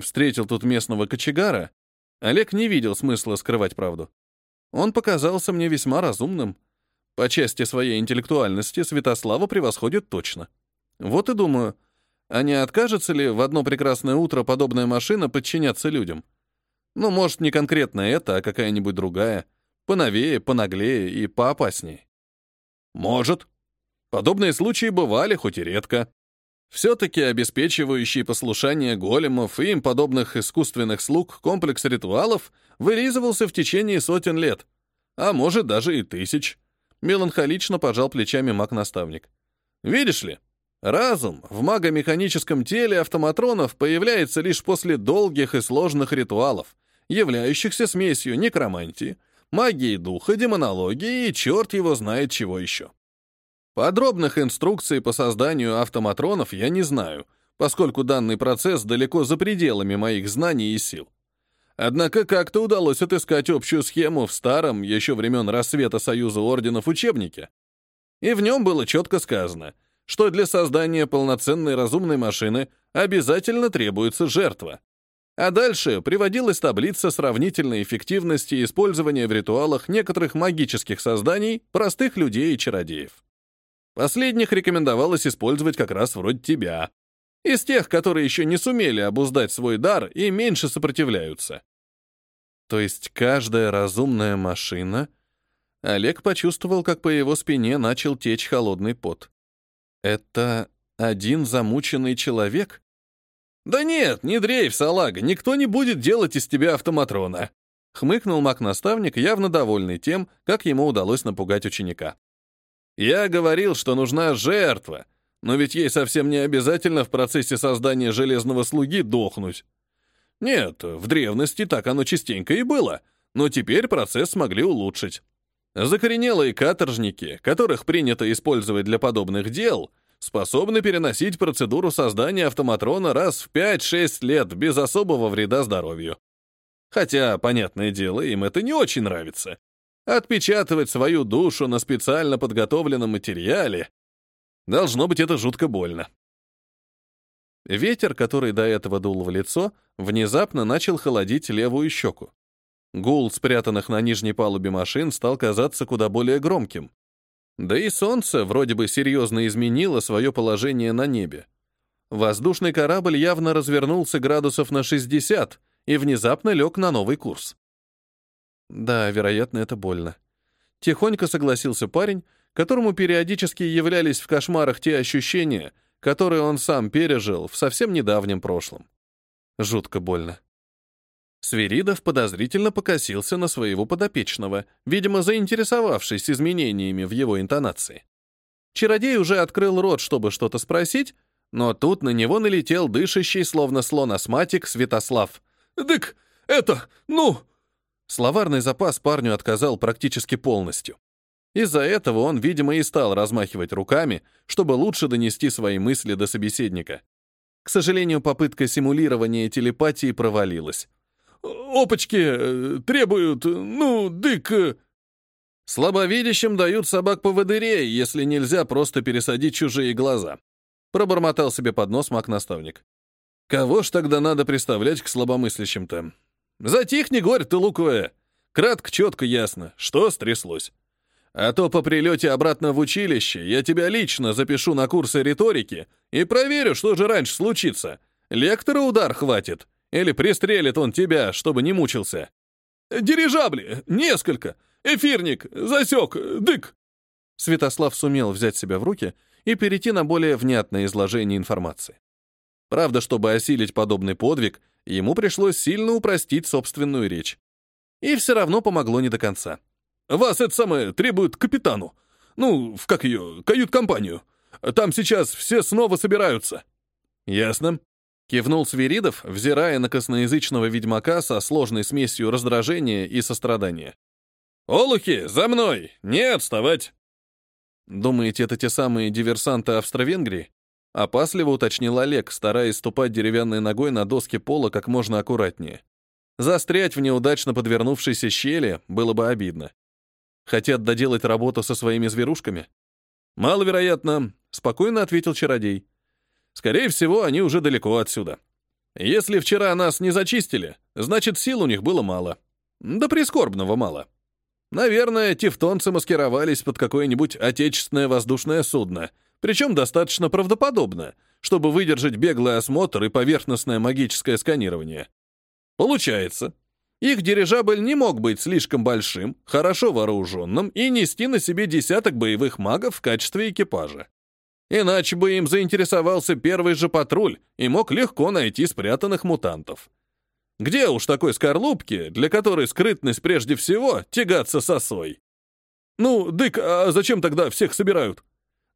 Встретил тут местного кочегара. Олег не видел смысла скрывать правду. Он показался мне весьма разумным. По части своей интеллектуальности Святослава превосходит точно. Вот и думаю, а не откажется ли в одно прекрасное утро подобная машина подчиняться людям? Ну, может, не конкретно это, а какая-нибудь другая. Поновее, понаглее и поопаснее. Может. Подобные случаи бывали, хоть и редко. Все-таки обеспечивающий послушание големов и им подобных искусственных слуг комплекс ритуалов вырезывался в течение сотен лет, а может даже и тысяч. Меланхолично пожал плечами маг-наставник. Видишь ли, разум в магомеханическом теле автоматронов появляется лишь после долгих и сложных ритуалов, являющихся смесью некромантии, магии духа, демонологии и черт его знает чего еще. Подробных инструкций по созданию автоматронов я не знаю, поскольку данный процесс далеко за пределами моих знаний и сил. Однако как-то удалось отыскать общую схему в старом, еще времен рассвета Союза Орденов учебнике. И в нем было четко сказано, что для создания полноценной разумной машины обязательно требуется жертва. А дальше приводилась таблица сравнительной эффективности использования в ритуалах некоторых магических созданий, простых людей и чародеев. Последних рекомендовалось использовать как раз вроде тебя. Из тех, которые еще не сумели обуздать свой дар и меньше сопротивляются. То есть каждая разумная машина... Олег почувствовал, как по его спине начал течь холодный пот. Это один замученный человек? Да нет, не дрейф, салага, никто не будет делать из тебя автоматрона. Хмыкнул маг-наставник, явно довольный тем, как ему удалось напугать ученика. Я говорил, что нужна жертва, но ведь ей совсем не обязательно в процессе создания железного слуги дохнуть. Нет, в древности так оно частенько и было, но теперь процесс смогли улучшить. Закоренелые каторжники, которых принято использовать для подобных дел, способны переносить процедуру создания автоматрона раз в 5-6 лет без особого вреда здоровью. Хотя, понятное дело, им это не очень нравится. Отпечатывать свою душу на специально подготовленном материале должно быть это жутко больно. Ветер, который до этого дул в лицо, внезапно начал холодить левую щеку. Гул спрятанных на нижней палубе машин стал казаться куда более громким. Да и солнце вроде бы серьезно изменило свое положение на небе. Воздушный корабль явно развернулся градусов на 60 и внезапно лег на новый курс. Да, вероятно, это больно. Тихонько согласился парень, которому периодически являлись в кошмарах те ощущения, которые он сам пережил в совсем недавнем прошлом. Жутко больно. Свиридов подозрительно покосился на своего подопечного, видимо, заинтересовавшись изменениями в его интонации. Чародей уже открыл рот, чтобы что-то спросить, но тут на него налетел дышащий, словно слон астматик, Святослав. «Дык, это, ну...» Словарный запас парню отказал практически полностью. Из-за этого он, видимо, и стал размахивать руками, чтобы лучше донести свои мысли до собеседника. К сожалению, попытка симулирования телепатии провалилась. Опачки э, требуют, ну, дык...» э». «Слабовидящим дают собак-поводырей, если нельзя просто пересадить чужие глаза», пробормотал себе под нос маг-наставник. «Кого ж тогда надо представлять к слабомыслящим-то? Затихни, горь ты луковая. Кратко, четко, ясно, что стряслось. А то по прилете обратно в училище я тебя лично запишу на курсы риторики и проверю, что же раньше случится. Лектора удар хватит, или пристрелит он тебя, чтобы не мучился? Дирижабли! Несколько! Эфирник! Засек! Дык!» Святослав сумел взять себя в руки и перейти на более внятное изложение информации. Правда, чтобы осилить подобный подвиг, ему пришлось сильно упростить собственную речь. И все равно помогло не до конца. «Вас это самое требует капитану. Ну, в как ее, кают-компанию. Там сейчас все снова собираются». «Ясно», Кивнул Свиридов, взирая на косноязычного ведьмака со сложной смесью раздражения и сострадания. «Олухи, за мной! Не отставать!» «Думаете, это те самые диверсанты Австро-Венгрии?» Опасливо уточнил Олег, стараясь ступать деревянной ногой на доске пола как можно аккуратнее. Застрять в неудачно подвернувшейся щели было бы обидно. Хотят доделать работу со своими зверушками? Маловероятно, спокойно ответил чародей. Скорее всего, они уже далеко отсюда. Если вчера нас не зачистили, значит, сил у них было мало. Да прискорбного мало. Наверное, тевтонцы маскировались под какое-нибудь отечественное воздушное судно, причем достаточно правдоподобно, чтобы выдержать беглый осмотр и поверхностное магическое сканирование. Получается, их дирижабль не мог быть слишком большим, хорошо вооруженным и нести на себе десяток боевых магов в качестве экипажа. Иначе бы им заинтересовался первый же патруль и мог легко найти спрятанных мутантов. Где уж такой скорлупки, для которой скрытность прежде всего тягаться сосой? Ну, дык, а зачем тогда всех собирают?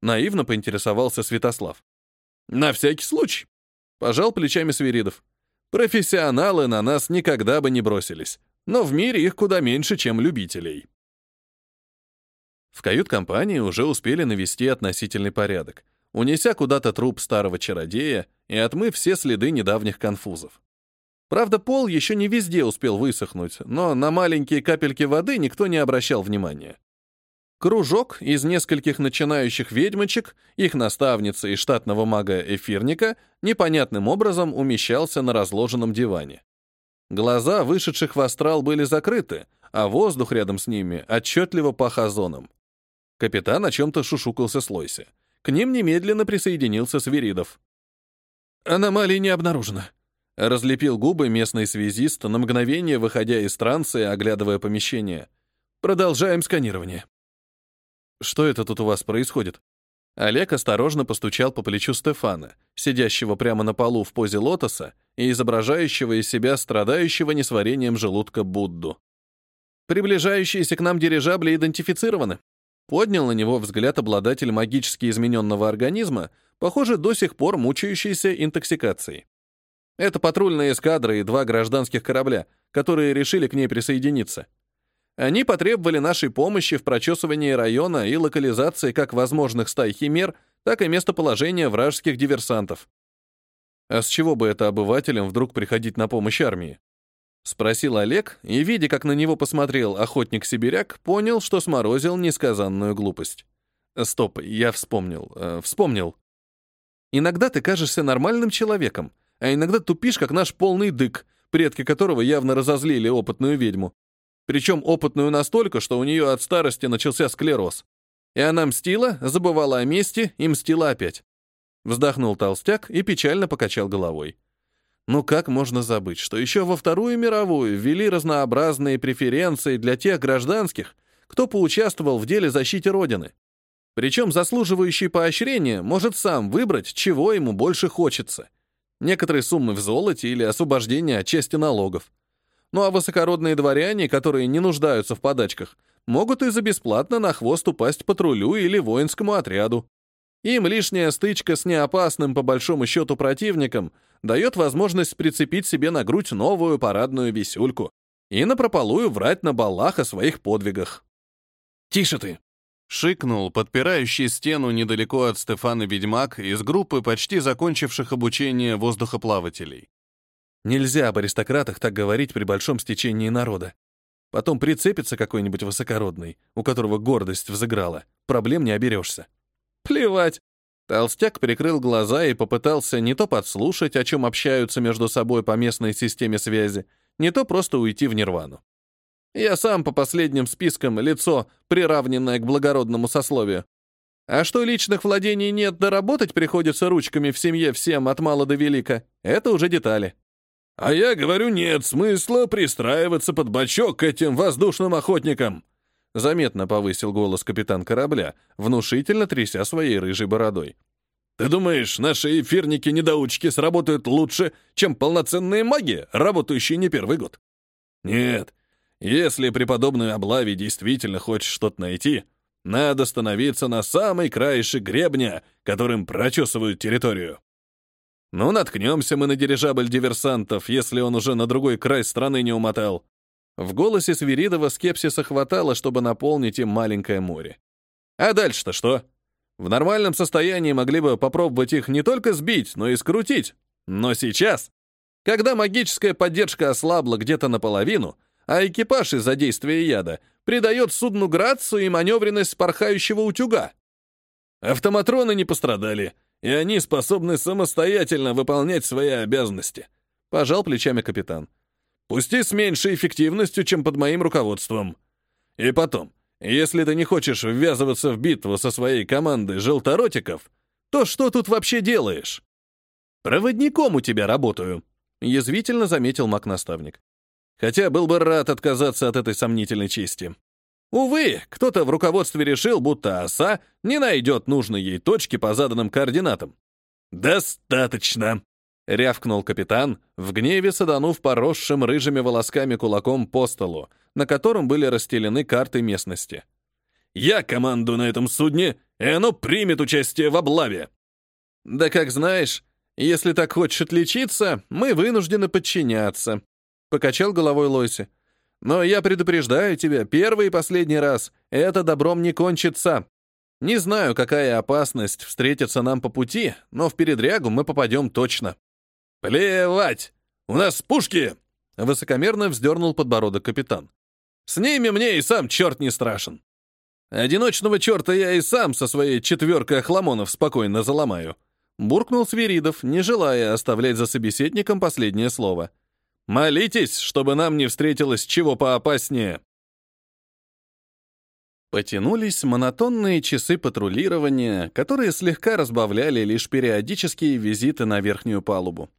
Наивно поинтересовался Святослав. На всякий случай. Пожал плечами Свиридов. Профессионалы на нас никогда бы не бросились, но в мире их куда меньше, чем любителей. В кают-компании уже успели навести относительный порядок, унеся куда-то труп старого чародея и отмыв все следы недавних конфузов. Правда, пол еще не везде успел высохнуть, но на маленькие капельки воды никто не обращал внимания. Кружок из нескольких начинающих ведьмочек, их наставницы и штатного мага-эфирника непонятным образом умещался на разложенном диване. Глаза вышедших в астрал были закрыты, а воздух рядом с ними отчетливо пах озоном. Капитан о чем-то шушукался с Лойси. К ним немедленно присоединился Свиридов. «Аномалий не обнаружено», — разлепил губы местный связист, на мгновение выходя из транса и оглядывая помещение. «Продолжаем сканирование». «Что это тут у вас происходит?» Олег осторожно постучал по плечу Стефана, сидящего прямо на полу в позе лотоса и изображающего из себя страдающего несварением желудка Будду. «Приближающиеся к нам дирижабли идентифицированы», Поднял на него взгляд обладатель магически измененного организма, похоже, до сих пор мучающийся интоксикацией. Это патрульная эскадра и два гражданских корабля, которые решили к ней присоединиться. Они потребовали нашей помощи в прочесывании района и локализации как возможных стай химер, так и местоположения вражеских диверсантов. А с чего бы это обывателям вдруг приходить на помощь армии? Спросил Олег, и, видя, как на него посмотрел охотник-сибиряк, понял, что сморозил несказанную глупость. Стоп, я вспомнил, э, вспомнил. Иногда ты кажешься нормальным человеком, а иногда тупишь, как наш полный дык, предки которого явно разозлили опытную ведьму. Причем опытную настолько, что у нее от старости начался склероз. И она мстила, забывала о мести и мстила опять. Вздохнул толстяк и печально покачал головой. Ну как можно забыть, что еще во Вторую мировую ввели разнообразные преференции для тех гражданских, кто поучаствовал в деле защиты Родины. Причем заслуживающий поощрения может сам выбрать, чего ему больше хочется. Некоторые суммы в золоте или освобождение от части налогов. Ну а высокородные дворяне, которые не нуждаются в подачках, могут и за бесплатно на хвост упасть патрулю или воинскому отряду. Им лишняя стычка с неопасным по большому счету противником дает возможность прицепить себе на грудь новую парадную висюльку и напропалую врать на балах о своих подвигах. «Тише ты!» — шикнул подпирающий стену недалеко от Стефана Ведьмак из группы почти закончивших обучение воздухоплавателей. Нельзя об аристократах так говорить при большом стечении народа. Потом прицепится какой-нибудь высокородный, у которого гордость взыграла. Проблем не оберешься. Плевать. Толстяк прикрыл глаза и попытался не то подслушать, о чем общаются между собой по местной системе связи, не то просто уйти в нирвану. Я сам по последним спискам лицо, приравненное к благородному сословию. А что личных владений нет, доработать приходится ручками в семье всем от мала до велика, это уже детали. А я говорю, нет смысла пристраиваться под бочок к этим воздушным охотникам. Заметно повысил голос капитан корабля, внушительно тряся своей рыжей бородой. «Ты думаешь, наши эфирники-недоучки сработают лучше, чем полноценные маги, работающие не первый год? Нет, если при подобной облаве действительно хочешь что-то найти, надо становиться на самый краешек гребня, которым прочесывают территорию. Ну, наткнемся мы на дирижабль диверсантов, если он уже на другой край страны не умотал. В голосе Свиридова скепсиса хватало, чтобы наполнить им маленькое море. А дальше-то что? В нормальном состоянии могли бы попробовать их не только сбить, но и скрутить. Но сейчас, когда магическая поддержка ослабла где-то наполовину, а экипаж из-за действия яда придает судну грацию и маневренность порхающего утюга. Автоматроны не пострадали, и они способны самостоятельно выполнять свои обязанности. Пожал плечами капитан. Пусть и с меньшей эффективностью, чем под моим руководством. И потом, если ты не хочешь ввязываться в битву со своей командой желторотиков, то что тут вообще делаешь? Проводником у тебя работаю, язвительно заметил маг-наставник. Хотя был бы рад отказаться от этой сомнительной чести. Увы, кто-то в руководстве решил, будто оса не найдет нужной ей точки по заданным координатам. «Достаточно!» рявкнул капитан, в гневе саданув поросшим рыжими волосками кулаком по столу, на котором были расстелены карты местности. «Я командую на этом судне, и оно примет участие в облаве!» «Да как знаешь, если так хочешь отличиться, мы вынуждены подчиняться», — покачал головой Лойси. «Но я предупреждаю тебя, первый и последний раз, это добром не кончится. Не знаю, какая опасность встретится нам по пути, но в передрягу мы попадем точно». «Плевать! У нас пушки!» — высокомерно вздернул подбородок капитан. «С ними мне и сам черт не страшен. Одиночного черта я и сам со своей четверкой охламонов спокойно заломаю». Буркнул Свиридов, не желая оставлять за собеседником последнее слово. «Молитесь, чтобы нам не встретилось чего поопаснее». Потянулись монотонные часы патрулирования, которые слегка разбавляли лишь периодические визиты на верхнюю палубу.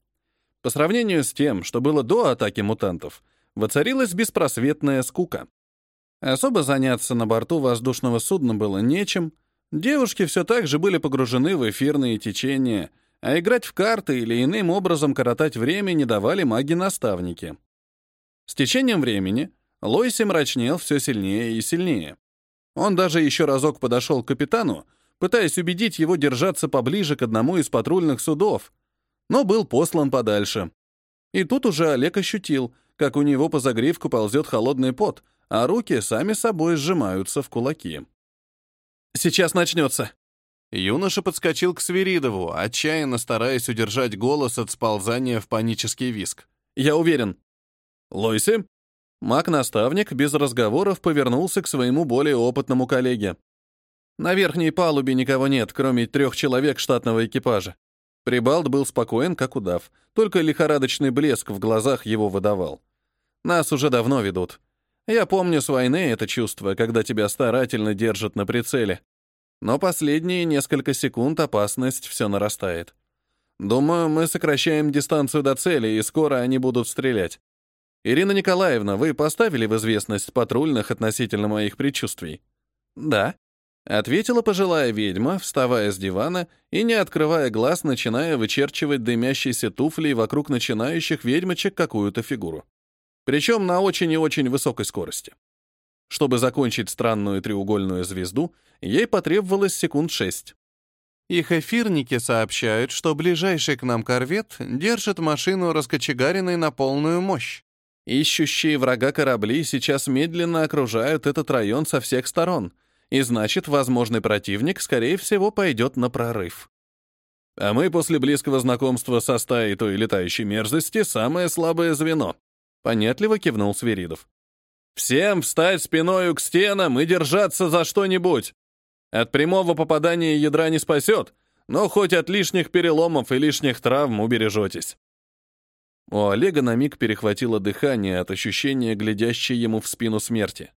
По сравнению с тем, что было до атаки мутантов, воцарилась беспросветная скука. Особо заняться на борту воздушного судна было нечем, девушки все так же были погружены в эфирные течения, а играть в карты или иным образом коротать время не давали маги-наставники. С течением времени Лойси мрачнел все сильнее и сильнее. Он даже еще разок подошел к капитану, пытаясь убедить его держаться поближе к одному из патрульных судов, но был послан подальше. И тут уже Олег ощутил, как у него по загривку ползет холодный пот, а руки сами собой сжимаются в кулаки. «Сейчас начнется!» Юноша подскочил к Свиридову, отчаянно стараясь удержать голос от сползания в панический виск. «Я уверен». «Лойси?» Маг-наставник без разговоров повернулся к своему более опытному коллеге. «На верхней палубе никого нет, кроме трех человек штатного экипажа». Прибалт был спокоен, как удав, только лихорадочный блеск в глазах его выдавал. «Нас уже давно ведут. Я помню с войны это чувство, когда тебя старательно держат на прицеле. Но последние несколько секунд опасность все нарастает. Думаю, мы сокращаем дистанцию до цели, и скоро они будут стрелять. Ирина Николаевна, вы поставили в известность патрульных относительно моих предчувствий? Да. Ответила пожилая ведьма, вставая с дивана и, не открывая глаз, начиная вычерчивать дымящиеся туфли вокруг начинающих ведьмочек какую-то фигуру. Причем на очень и очень высокой скорости. Чтобы закончить странную треугольную звезду, ей потребовалось секунд шесть. Их эфирники сообщают, что ближайший к нам корвет держит машину раскочегаренной на полную мощь. Ищущие врага корабли сейчас медленно окружают этот район со всех сторон, и значит, возможный противник, скорее всего, пойдет на прорыв. А мы после близкого знакомства со стаей той летающей мерзости самое слабое звено. Понятливо кивнул Свиридов. Всем встать спиною к стенам и держаться за что-нибудь. От прямого попадания ядра не спасет, но хоть от лишних переломов и лишних травм убережетесь. У Олега на миг перехватило дыхание от ощущения, глядящей ему в спину смерти.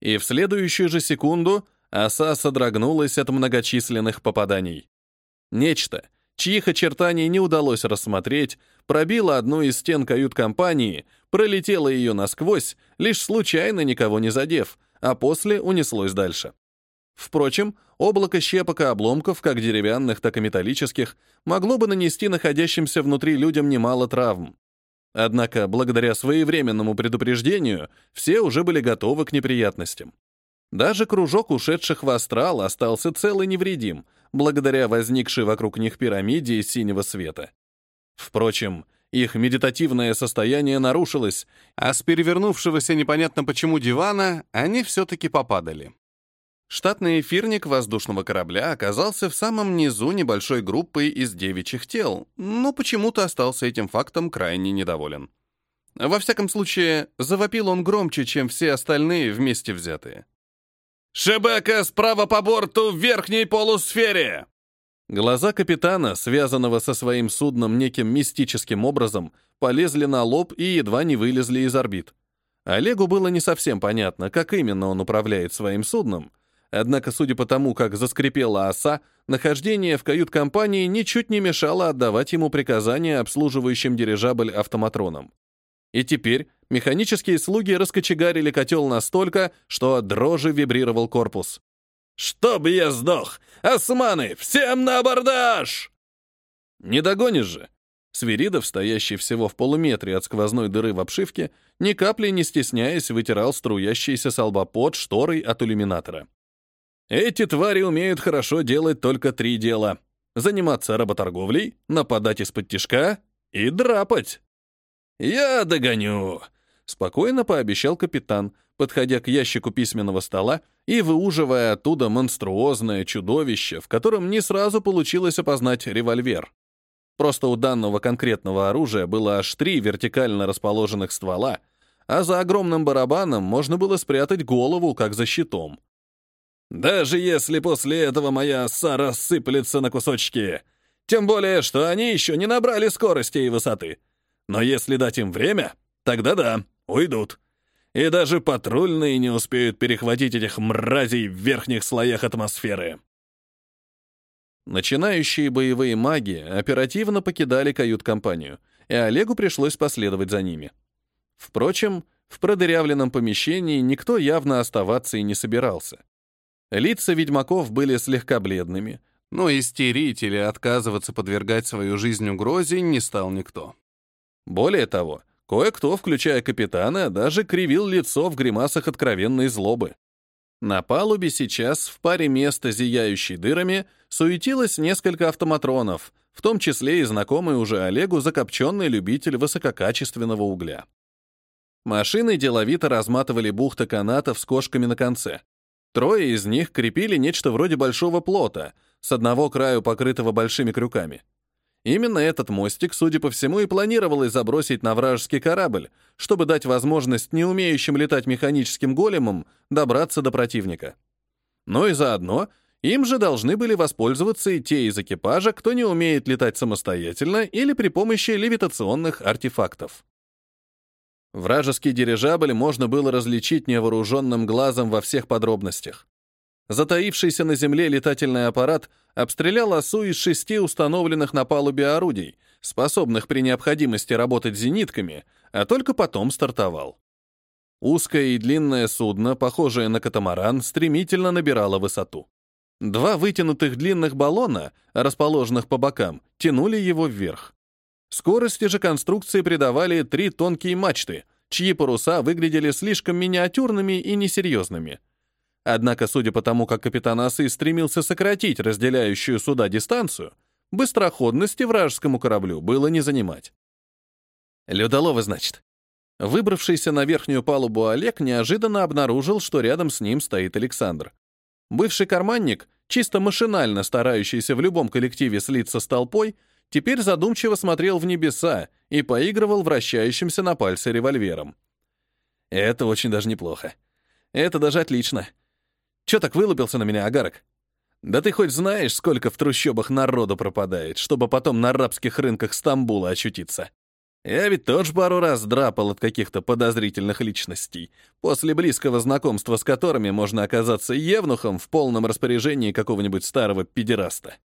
И в следующую же секунду оса содрогнулась от многочисленных попаданий. Нечто, чьих очертаний не удалось рассмотреть, пробила одну из стен кают-компании, пролетела ее насквозь, лишь случайно никого не задев, а после унеслось дальше. Впрочем, облако щепок и обломков, как деревянных, так и металлических, могло бы нанести находящимся внутри людям немало травм. Однако, благодаря своевременному предупреждению, все уже были готовы к неприятностям. Даже кружок ушедших в астрал остался цел и невредим, благодаря возникшей вокруг них пирамиде из синего света. Впрочем, их медитативное состояние нарушилось, а с перевернувшегося непонятно почему дивана они все-таки попадали. Штатный эфирник воздушного корабля оказался в самом низу небольшой группы из девичьих тел, но почему-то остался этим фактом крайне недоволен. Во всяком случае, завопил он громче, чем все остальные вместе взятые. «Шебека справа по борту в верхней полусфере!» Глаза капитана, связанного со своим судном неким мистическим образом, полезли на лоб и едва не вылезли из орбит. Олегу было не совсем понятно, как именно он управляет своим судном, однако, судя по тому, как заскрипела оса, нахождение в кают-компании ничуть не мешало отдавать ему приказания обслуживающим дирижабль автоматронам. И теперь механические слуги раскочегарили котел настолько, что от дрожи вибрировал корпус. «Чтоб я сдох! Османы, всем на абордаж!» «Не догонишь же!» Свиридов, стоящий всего в полуметре от сквозной дыры в обшивке, ни капли не стесняясь, вытирал струящийся с лба под шторой от иллюминатора. «Эти твари умеют хорошо делать только три дела — заниматься работорговлей, нападать из-под тишка и драпать». «Я догоню», — спокойно пообещал капитан, подходя к ящику письменного стола и выуживая оттуда монструозное чудовище, в котором не сразу получилось опознать револьвер. Просто у данного конкретного оружия было аж три вертикально расположенных ствола, а за огромным барабаном можно было спрятать голову, как за щитом. «Даже если после этого моя оса рассыплется на кусочки, тем более, что они еще не набрали скорости и высоты. Но если дать им время, тогда да, уйдут и даже патрульные не успеют перехватить этих мразей в верхних слоях атмосферы. Начинающие боевые маги оперативно покидали кают-компанию, и Олегу пришлось последовать за ними. Впрочем, в продырявленном помещении никто явно оставаться и не собирался. Лица ведьмаков были слегка бледными, но истерить или отказываться подвергать свою жизнь угрозе не стал никто. Более того, Кое-кто, включая капитана, даже кривил лицо в гримасах откровенной злобы. На палубе сейчас, в паре места, зияющей дырами, суетилось несколько автоматронов, в том числе и знакомый уже Олегу закопченный любитель высококачественного угля. Машины деловито разматывали бухты канатов с кошками на конце. Трое из них крепили нечто вроде большого плота, с одного краю покрытого большими крюками. Именно этот мостик, судя по всему, и планировалось забросить на вражеский корабль, чтобы дать возможность не умеющим летать механическим големам добраться до противника. Но и заодно им же должны были воспользоваться и те из экипажа, кто не умеет летать самостоятельно или при помощи левитационных артефактов. Вражеский дирижабль можно было различить невооруженным глазом во всех подробностях. Затаившийся на земле летательный аппарат обстрелял осу из шести установленных на палубе орудий, способных при необходимости работать зенитками, а только потом стартовал. Узкое и длинное судно, похожее на катамаран, стремительно набирало высоту. Два вытянутых длинных баллона, расположенных по бокам, тянули его вверх. Скорости же конструкции придавали три тонкие мачты, чьи паруса выглядели слишком миниатюрными и несерьезными. Однако, судя по тому, как капитан Осы стремился сократить разделяющую суда дистанцию, быстроходности вражескому кораблю было не занимать. «Людоловы, значит?» Выбравшийся на верхнюю палубу Олег неожиданно обнаружил, что рядом с ним стоит Александр. Бывший карманник, чисто машинально старающийся в любом коллективе слиться с толпой, теперь задумчиво смотрел в небеса и поигрывал вращающимся на пальце револьвером. «Это очень даже неплохо. Это даже отлично. Чё так вылупился на меня, агарок? Да ты хоть знаешь, сколько в трущобах народу пропадает, чтобы потом на арабских рынках Стамбула очутиться? Я ведь тоже пару раз драпал от каких-то подозрительных личностей, после близкого знакомства с которыми можно оказаться евнухом в полном распоряжении какого-нибудь старого педераста.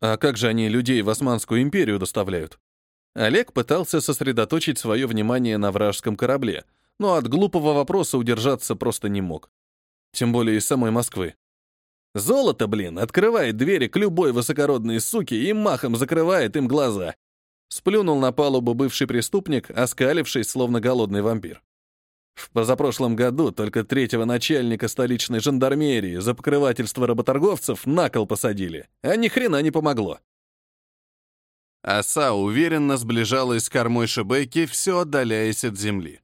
А как же они людей в Османскую империю доставляют? Олег пытался сосредоточить свое внимание на вражеском корабле, но от глупого вопроса удержаться просто не мог тем более из самой Москвы. Золото, блин, открывает двери к любой высокородной суке и махом закрывает им глаза. Сплюнул на палубу бывший преступник, оскалившись, словно голодный вампир. В позапрошлом году только третьего начальника столичной жандармерии за покрывательство работорговцев на кол посадили, а ни хрена не помогло. Оса уверенно сближалась с кормой Шебеки, все отдаляясь от земли.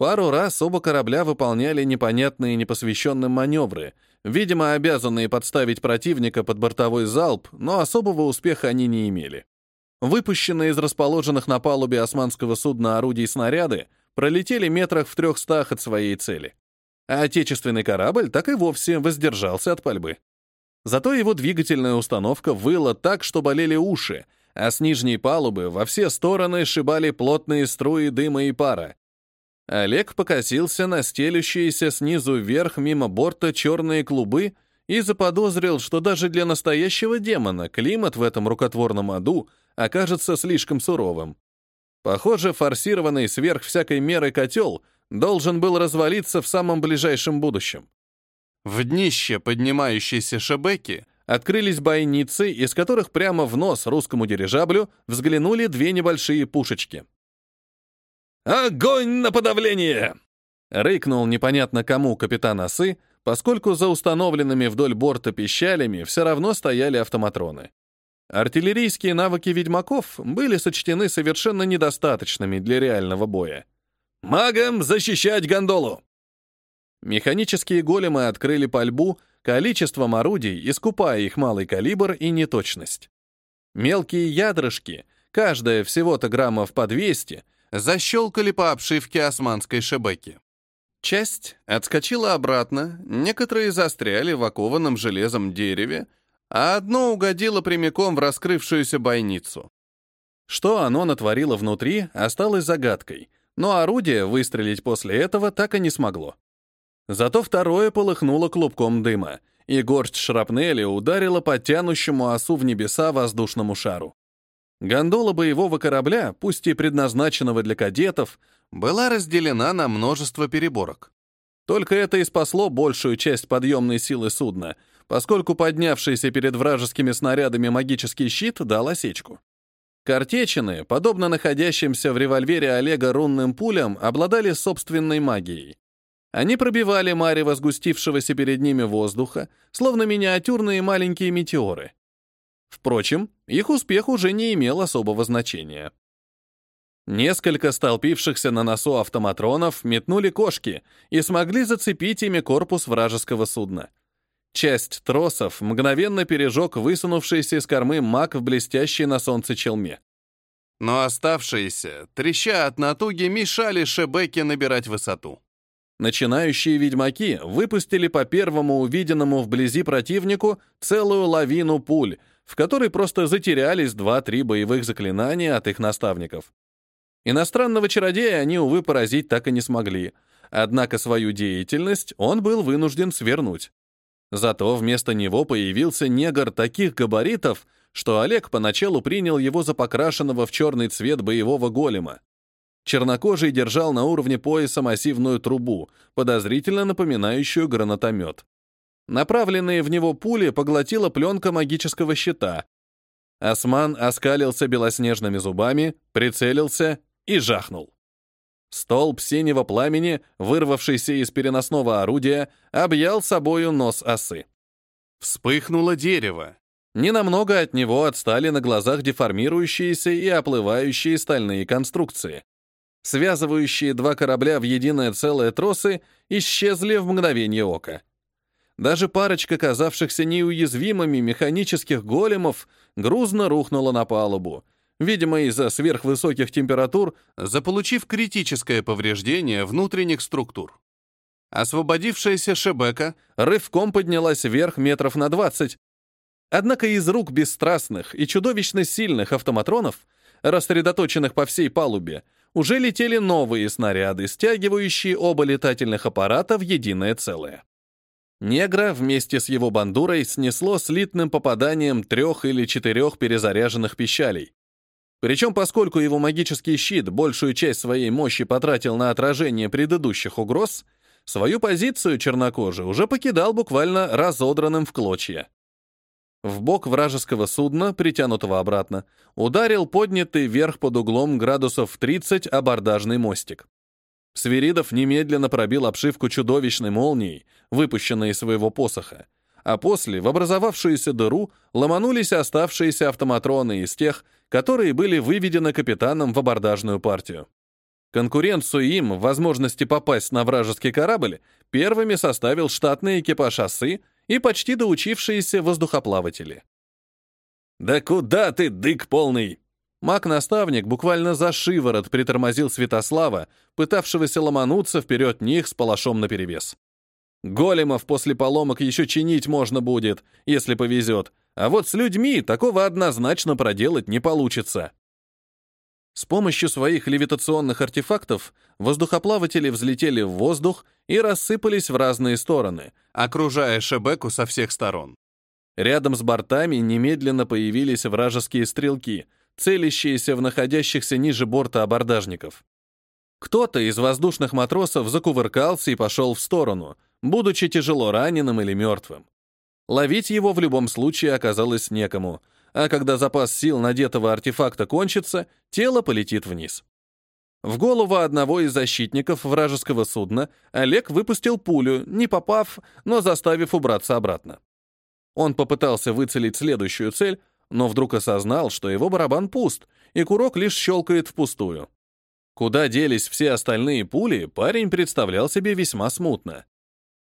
Пару раз оба корабля выполняли непонятные непосвященным маневры, видимо, обязанные подставить противника под бортовой залп, но особого успеха они не имели. Выпущенные из расположенных на палубе османского судна орудий снаряды пролетели метрах в трехстах от своей цели. А отечественный корабль так и вовсе воздержался от пальбы. Зато его двигательная установка выла так, что болели уши, а с нижней палубы во все стороны шибали плотные струи дыма и пара, Олег покосился на стелющиеся снизу вверх мимо борта черные клубы и заподозрил, что даже для настоящего демона климат в этом рукотворном аду окажется слишком суровым. Похоже, форсированный сверх всякой меры котел должен был развалиться в самом ближайшем будущем. В днище поднимающейся шебеки открылись бойницы, из которых прямо в нос русскому дирижаблю взглянули две небольшие пушечки. «Огонь на подавление!» Рыкнул непонятно кому капитан осы, поскольку за установленными вдоль борта пищалями все равно стояли автоматроны. Артиллерийские навыки ведьмаков были сочтены совершенно недостаточными для реального боя. «Магам защищать гондолу!» Механические големы открыли пальбу количеством орудий, искупая их малый калибр и неточность. Мелкие ядрышки, каждая всего-то граммов по 200, защелкали по обшивке османской шебеки. Часть отскочила обратно, некоторые застряли в окованном железом дереве, а одно угодило прямиком в раскрывшуюся бойницу. Что оно натворило внутри, осталось загадкой, но орудие выстрелить после этого так и не смогло. Зато второе полыхнуло клубком дыма, и горсть шрапнели ударила по тянущему осу в небеса воздушному шару. Гондола боевого корабля, пусть и предназначенного для кадетов, была разделена на множество переборок. Только это и спасло большую часть подъемной силы судна, поскольку поднявшийся перед вражескими снарядами магический щит дал осечку. Картечины, подобно находящимся в револьвере Олега рунным пулям, обладали собственной магией. Они пробивали марево сгустившегося перед ними воздуха, словно миниатюрные маленькие метеоры. Впрочем, их успех уже не имел особого значения. Несколько столпившихся на носу автоматронов метнули кошки и смогли зацепить ими корпус вражеского судна. Часть тросов мгновенно пережег высунувшийся из кормы маг в блестящей на солнце челме. Но оставшиеся, треща от натуги, мешали Шебеке набирать высоту. Начинающие ведьмаки выпустили по первому увиденному вблизи противнику целую лавину пуль, в которой просто затерялись два-три боевых заклинания от их наставников. Иностранного чародея они, увы, поразить так и не смогли, однако свою деятельность он был вынужден свернуть. Зато вместо него появился негр таких габаритов, что Олег поначалу принял его за покрашенного в черный цвет боевого голема. Чернокожий держал на уровне пояса массивную трубу, подозрительно напоминающую гранатомет. Направленные в него пули поглотила пленка магического щита. Осман оскалился белоснежными зубами, прицелился и жахнул. Столб синего пламени, вырвавшийся из переносного орудия, объял собою нос осы. Вспыхнуло дерево. Ненамного от него отстали на глазах деформирующиеся и оплывающие стальные конструкции. Связывающие два корабля в единое целое тросы исчезли в мгновение ока. Даже парочка казавшихся неуязвимыми механических големов грузно рухнула на палубу, видимо, из-за сверхвысоких температур, заполучив критическое повреждение внутренних структур. Освободившаяся Шебека рывком поднялась вверх метров на 20. Однако из рук бесстрастных и чудовищно сильных автоматронов, рассредоточенных по всей палубе, уже летели новые снаряды, стягивающие оба летательных аппарата в единое целое. Негра вместе с его бандурой снесло слитным попаданием трех или четырех перезаряженных пищалей. Причем, поскольку его магический щит большую часть своей мощи потратил на отражение предыдущих угроз, свою позицию чернокожий уже покидал буквально разодранным в клочья. В бок вражеского судна, притянутого обратно, ударил поднятый вверх под углом градусов 30 абордажный мостик. Свиридов немедленно пробил обшивку чудовищной молнией, выпущенной из своего посоха, а после в образовавшуюся дыру ломанулись оставшиеся автоматроны из тех, которые были выведены капитаном в абордажную партию. Конкуренцию им в возможности попасть на вражеский корабль первыми составил штатный экипаж осы и почти доучившиеся воздухоплаватели. «Да куда ты, дык полный?» Маг-наставник буквально за шиворот притормозил Святослава, пытавшегося ломануться вперед них с палашом наперевес. Големов после поломок еще чинить можно будет, если повезет, а вот с людьми такого однозначно проделать не получится. С помощью своих левитационных артефактов воздухоплаватели взлетели в воздух и рассыпались в разные стороны, окружая Шебеку со всех сторон. Рядом с бортами немедленно появились вражеские стрелки, целящиеся в находящихся ниже борта абордажников. Кто-то из воздушных матросов закувыркался и пошел в сторону, будучи тяжело раненым или мертвым. Ловить его в любом случае оказалось некому, а когда запас сил надетого артефакта кончится, тело полетит вниз. В голову одного из защитников вражеского судна Олег выпустил пулю, не попав, но заставив убраться обратно. Он попытался выцелить следующую цель, но вдруг осознал, что его барабан пуст, и курок лишь щелкает впустую. Куда делись все остальные пули, парень представлял себе весьма смутно.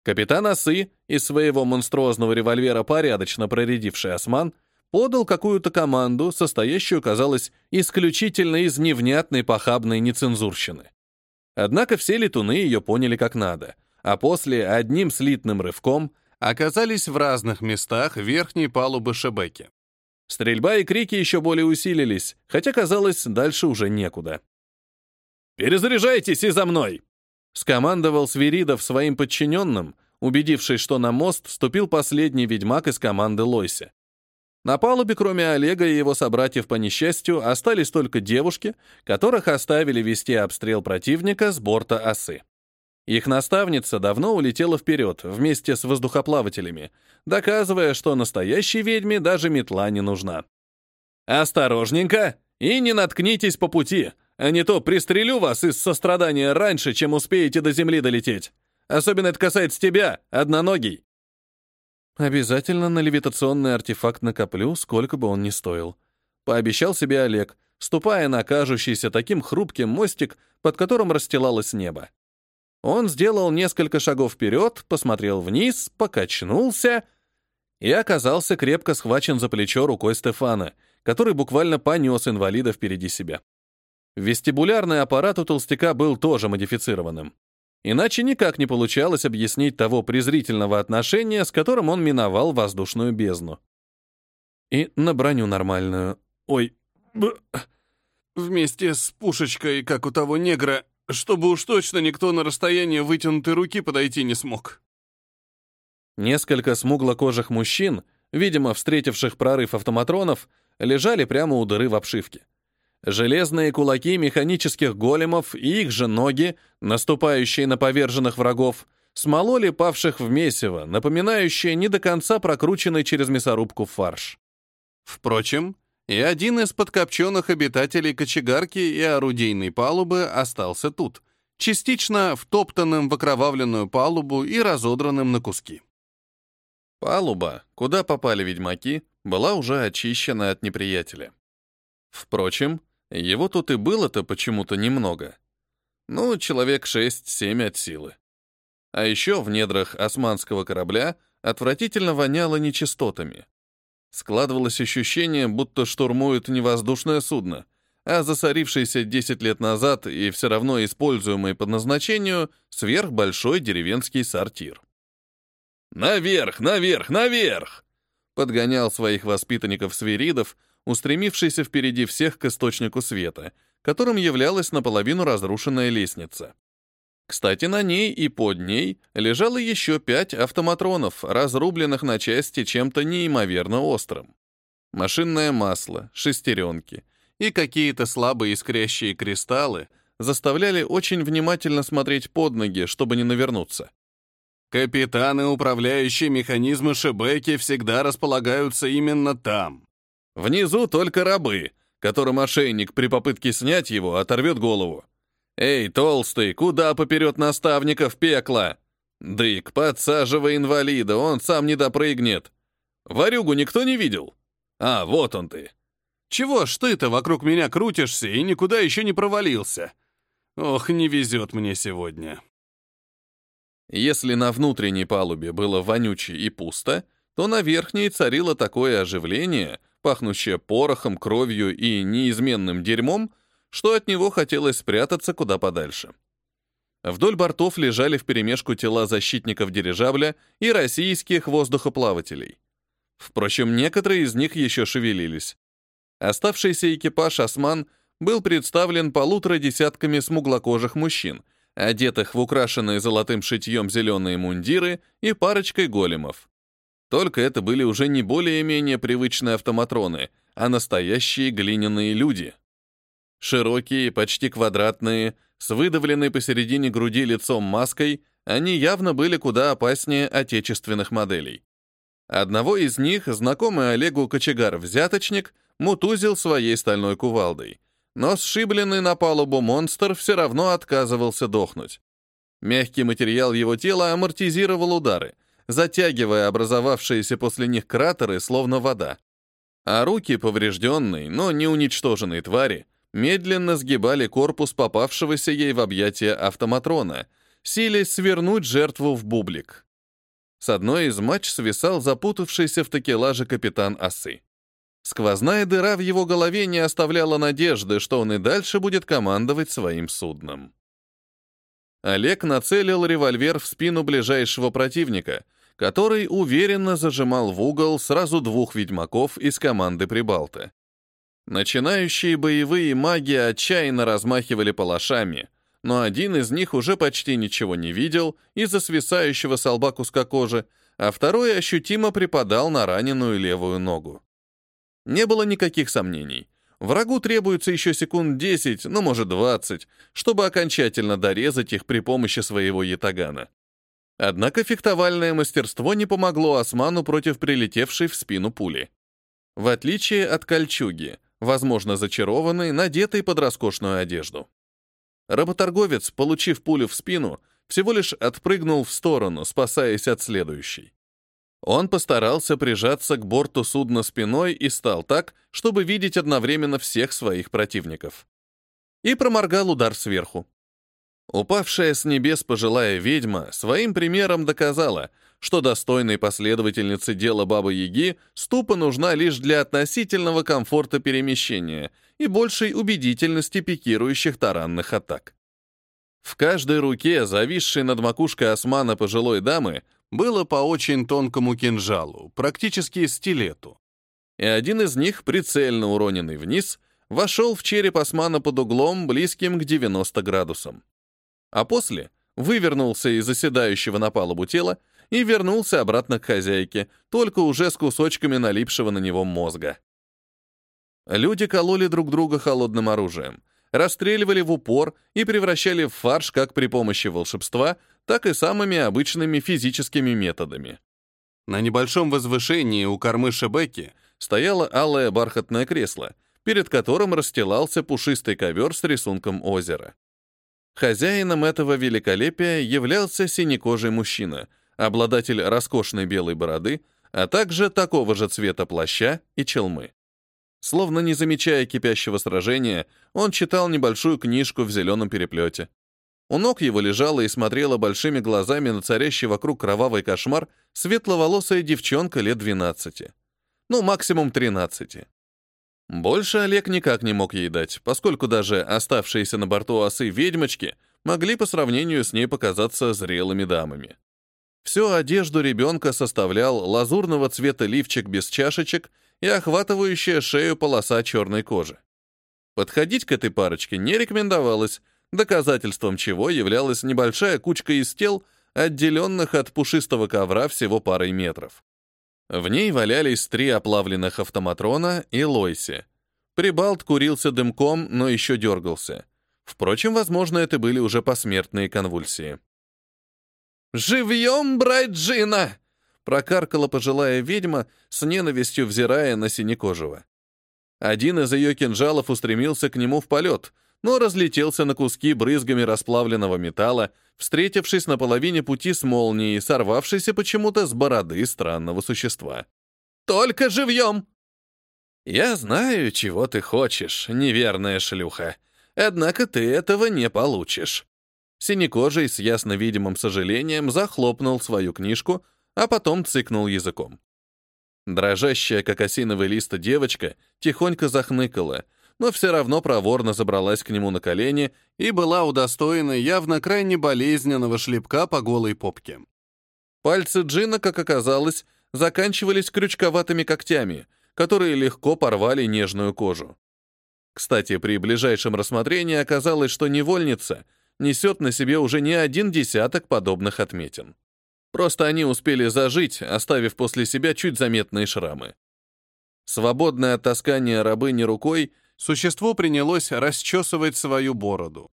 Капитан Осы, из своего монструозного револьвера порядочно проредивший осман, подал какую-то команду, состоящую, казалось, исключительно из невнятной похабной нецензурщины. Однако все летуны ее поняли как надо, а после одним слитным рывком оказались в разных местах верхней палубы Шебеки. Стрельба и крики еще более усилились, хотя, казалось, дальше уже некуда. «Перезаряжайтесь и за мной!» — скомандовал Свиридов своим подчиненным, убедившись, что на мост вступил последний ведьмак из команды Лойси. На палубе, кроме Олега и его собратьев по несчастью, остались только девушки, которых оставили вести обстрел противника с борта осы. Их наставница давно улетела вперед вместе с воздухоплавателями, доказывая, что настоящей ведьме даже метла не нужна. «Осторожненько и не наткнитесь по пути, а не то пристрелю вас из сострадания раньше, чем успеете до земли долететь. Особенно это касается тебя, одноногий. Обязательно на левитационный артефакт накоплю, сколько бы он ни стоил. Пообещал себе Олег, ступая на кажущийся таким хрупким мостик, под которым расстилалось небо. Он сделал несколько шагов вперед, посмотрел вниз, покачнулся и оказался крепко схвачен за плечо рукой Стефана, который буквально понес инвалида впереди себя. Вестибулярный аппарат у толстяка был тоже модифицированным. Иначе никак не получалось объяснить того презрительного отношения, с которым он миновал воздушную бездну. И на броню нормальную. Ой, б... Вместе с пушечкой, как у того негра, чтобы уж точно никто на расстояние вытянутой руки подойти не смог. Несколько смуглокожих мужчин, видимо, встретивших прорыв автоматронов, лежали прямо у дыры в обшивке. Железные кулаки механических големов и их же ноги, наступающие на поверженных врагов, смололи павших в месиво, напоминающее не до конца прокрученный через мясорубку фарш. Впрочем, и один из подкопченных обитателей кочегарки и орудийной палубы остался тут, частично втоптанным в окровавленную палубу и разодранным на куски. Палуба, куда попали ведьмаки, была уже очищена от неприятеля. Впрочем, его тут и было-то почему-то немного. Ну, человек 6-7 от силы. А еще в недрах османского корабля отвратительно воняло нечистотами. Складывалось ощущение, будто штурмуют не воздушное судно, а засорившийся 10 лет назад и все равно используемый по назначению сверхбольшой деревенский сортир. «Наверх, наверх, наверх!» подгонял своих воспитанников-свиридов, устремившийся впереди всех к источнику света, которым являлась наполовину разрушенная лестница. Кстати, на ней и под ней лежало еще пять автоматронов, разрубленных на части чем-то неимоверно острым. Машинное масло, шестеренки и какие-то слабые искрящие кристаллы заставляли очень внимательно смотреть под ноги, чтобы не навернуться. Капитаны, управляющие механизмы Шебеки, всегда располагаются именно там. Внизу только рабы, которым ошейник при попытке снять его оторвет голову. Эй, толстый, куда поперед наставников пекла? Дык, подсаживай инвалида, он сам не допрыгнет. Варюгу никто не видел? А, вот он ты. Чего ж ты-то вокруг меня крутишься и никуда еще не провалился? Ох, не везет мне сегодня. Если на внутренней палубе было вонюче и пусто, то на верхней царило такое оживление — пахнущее порохом, кровью и неизменным дерьмом, что от него хотелось спрятаться куда подальше. Вдоль бортов лежали вперемешку тела защитников дирижабля и российских воздухоплавателей. Впрочем, некоторые из них еще шевелились. Оставшийся экипаж «Осман» был представлен полутора десятками смуглокожих мужчин, одетых в украшенные золотым шитьем зеленые мундиры и парочкой големов. Только это были уже не более-менее привычные автоматроны, а настоящие глиняные люди. Широкие, почти квадратные, с выдавленной посередине груди лицом маской, они явно были куда опаснее отечественных моделей. Одного из них, знакомый Олегу кочегар-взяточник, мутузил своей стальной кувалдой, но сшибленный на палубу монстр все равно отказывался дохнуть. Мягкий материал его тела амортизировал удары, затягивая образовавшиеся после них кратеры, словно вода. А руки поврежденной, но не уничтоженной твари медленно сгибали корпус попавшегося ей в объятия автоматрона, силясь свернуть жертву в бублик. С одной из матч свисал запутавшийся в такелаже капитан осы. Сквозная дыра в его голове не оставляла надежды, что он и дальше будет командовать своим судном. Олег нацелил револьвер в спину ближайшего противника, который уверенно зажимал в угол сразу двух ведьмаков из команды Прибалта. Начинающие боевые маги отчаянно размахивали палашами, но один из них уже почти ничего не видел из-за свисающего с лба куска кожи, а второй ощутимо припадал на раненую левую ногу. Не было никаких сомнений. Врагу требуется еще секунд 10, ну, может, 20, чтобы окончательно дорезать их при помощи своего ятагана. Однако фехтовальное мастерство не помогло Осману против прилетевшей в спину пули. В отличие от кольчуги, возможно, зачарованной, надетой под роскошную одежду. Работорговец, получив пулю в спину, всего лишь отпрыгнул в сторону, спасаясь от следующей. Он постарался прижаться к борту судна спиной и стал так, чтобы видеть одновременно всех своих противников. И проморгал удар сверху. Упавшая с небес пожилая ведьма своим примером доказала, что достойной последовательнице дела Бабы-Яги ступа нужна лишь для относительного комфорта перемещения и большей убедительности пикирующих таранных атак. В каждой руке, зависшей над макушкой османа пожилой дамы, было по очень тонкому кинжалу, практически стилету. И один из них, прицельно уроненный вниз, вошел в череп османа под углом, близким к 90 градусам. А после вывернулся из заседающего на палубу тела и вернулся обратно к хозяйке, только уже с кусочками налипшего на него мозга. Люди кололи друг друга холодным оружием, расстреливали в упор и превращали в фарш как при помощи волшебства, так и самыми обычными физическими методами. На небольшом возвышении у кормы Шебекки стояло алое бархатное кресло, перед которым расстилался пушистый ковер с рисунком озера. Хозяином этого великолепия являлся синекожий мужчина, обладатель роскошной белой бороды, а также такого же цвета плаща и челмы. Словно не замечая кипящего сражения, он читал небольшую книжку в зеленом переплете. У ног его лежала и смотрела большими глазами на царящий вокруг кровавый кошмар светловолосая девчонка лет 12. Ну, максимум 13. Больше Олег никак не мог ей дать, поскольку даже оставшиеся на борту осы ведьмочки могли по сравнению с ней показаться зрелыми дамами. Всю одежду ребенка составлял лазурного цвета лифчик без чашечек и охватывающая шею полоса черной кожи. Подходить к этой парочке не рекомендовалось, доказательством чего являлась небольшая кучка из тел, отделенных от пушистого ковра всего парой метров. В ней валялись три оплавленных автоматрона и Лойси. Прибалт курился дымком, но еще дергался. Впрочем, возможно, это были уже посмертные конвульсии. «Живьем, брать Джина!» прокаркала пожилая ведьма, с ненавистью взирая на Синекожего. Один из ее кинжалов устремился к нему в полет, но разлетелся на куски брызгами расплавленного металла, встретившись на половине пути с молнией, сорвавшейся почему-то с бороды странного существа. «Только живьем!» «Я знаю, чего ты хочешь, неверная шлюха. Однако ты этого не получишь». Синекожий с ясно видимым сожалением захлопнул свою книжку, а потом цыкнул языком. Дрожащая, как осиновый лист девочка, тихонько захныкала, но все равно проворно забралась к нему на колени и была удостоена явно крайне болезненного шлепка по голой попке. Пальцы Джина, как оказалось, заканчивались крючковатыми когтями, которые легко порвали нежную кожу. Кстати, при ближайшем рассмотрении оказалось, что невольница несет на себе уже не один десяток подобных отметин. Просто они успели зажить, оставив после себя чуть заметные шрамы. Свободное от таскания рабыни рукой, существо принялось расчесывать свою бороду.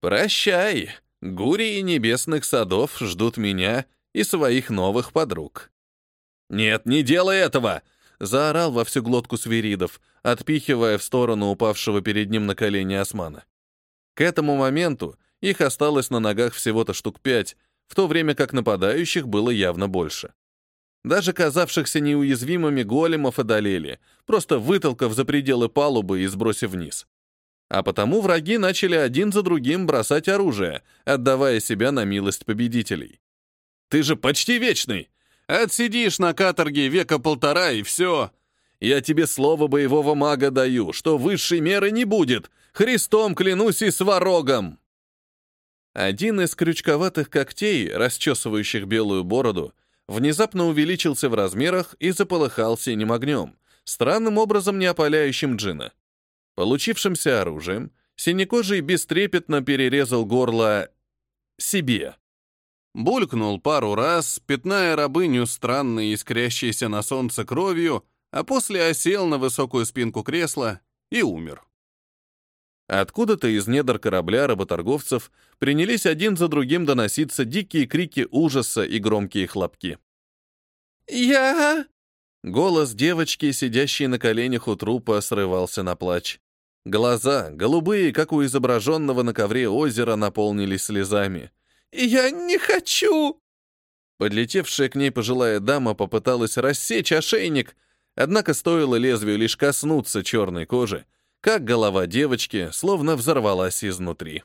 «Прощай! Гурии небесных садов ждут меня и своих новых подруг». «Нет, не делай этого!» — заорал во всю глотку свиридов, отпихивая в сторону упавшего перед ним на колени османа. К этому моменту их осталось на ногах всего-то штук пять, в то время как нападающих было явно больше. Даже казавшихся неуязвимыми големов одолели, просто вытолкав за пределы палубы и сбросив вниз. А потому враги начали один за другим бросать оружие, отдавая себя на милость победителей. «Ты же почти вечный! Отсидишь на каторге века полтора, и все! Я тебе слово боевого мага даю, что высшей меры не будет! Христом клянусь и сварогом!» Один из крючковатых когтей, расчесывающих белую бороду, внезапно увеличился в размерах и заполыхал синим огнем, странным образом не опаляющим джина. Получившимся оружием, синекожий бестрепетно перерезал горло себе. Булькнул пару раз, пятная рабыню странной, искрящейся на солнце кровью, а после осел на высокую спинку кресла и умер. Откуда-то из недр корабля работорговцев принялись один за другим доноситься дикие крики ужаса и громкие хлопки. «Я...» Голос девочки, сидящей на коленях у трупа, срывался на плач. Глаза, голубые, как у изображенного на ковре озера, наполнились слезами. «Я не хочу!» Подлетевшая к ней пожилая дама попыталась рассечь ошейник, однако стоило лезвию лишь коснуться черной кожи, как голова девочки словно взорвалась изнутри.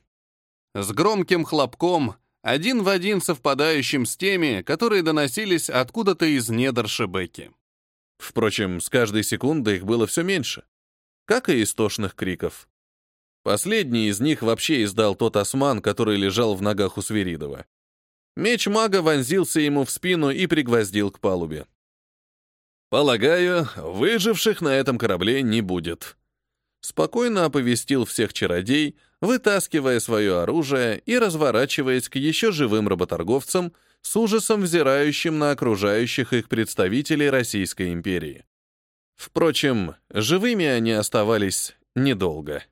С громким хлопком, один в один совпадающим с теми, которые доносились откуда-то из недр Шебеки. Впрочем, с каждой секундой их было все меньше, как и истошных криков. Последний из них вообще издал тот осман, который лежал в ногах у Свиридова. Меч мага вонзился ему в спину и пригвоздил к палубе. «Полагаю, выживших на этом корабле не будет», — спокойно оповестил всех чародей, вытаскивая свое оружие и разворачиваясь к еще живым работорговцам, с ужасом взирающим на окружающих их представителей Российской империи. Впрочем, живыми они оставались недолго.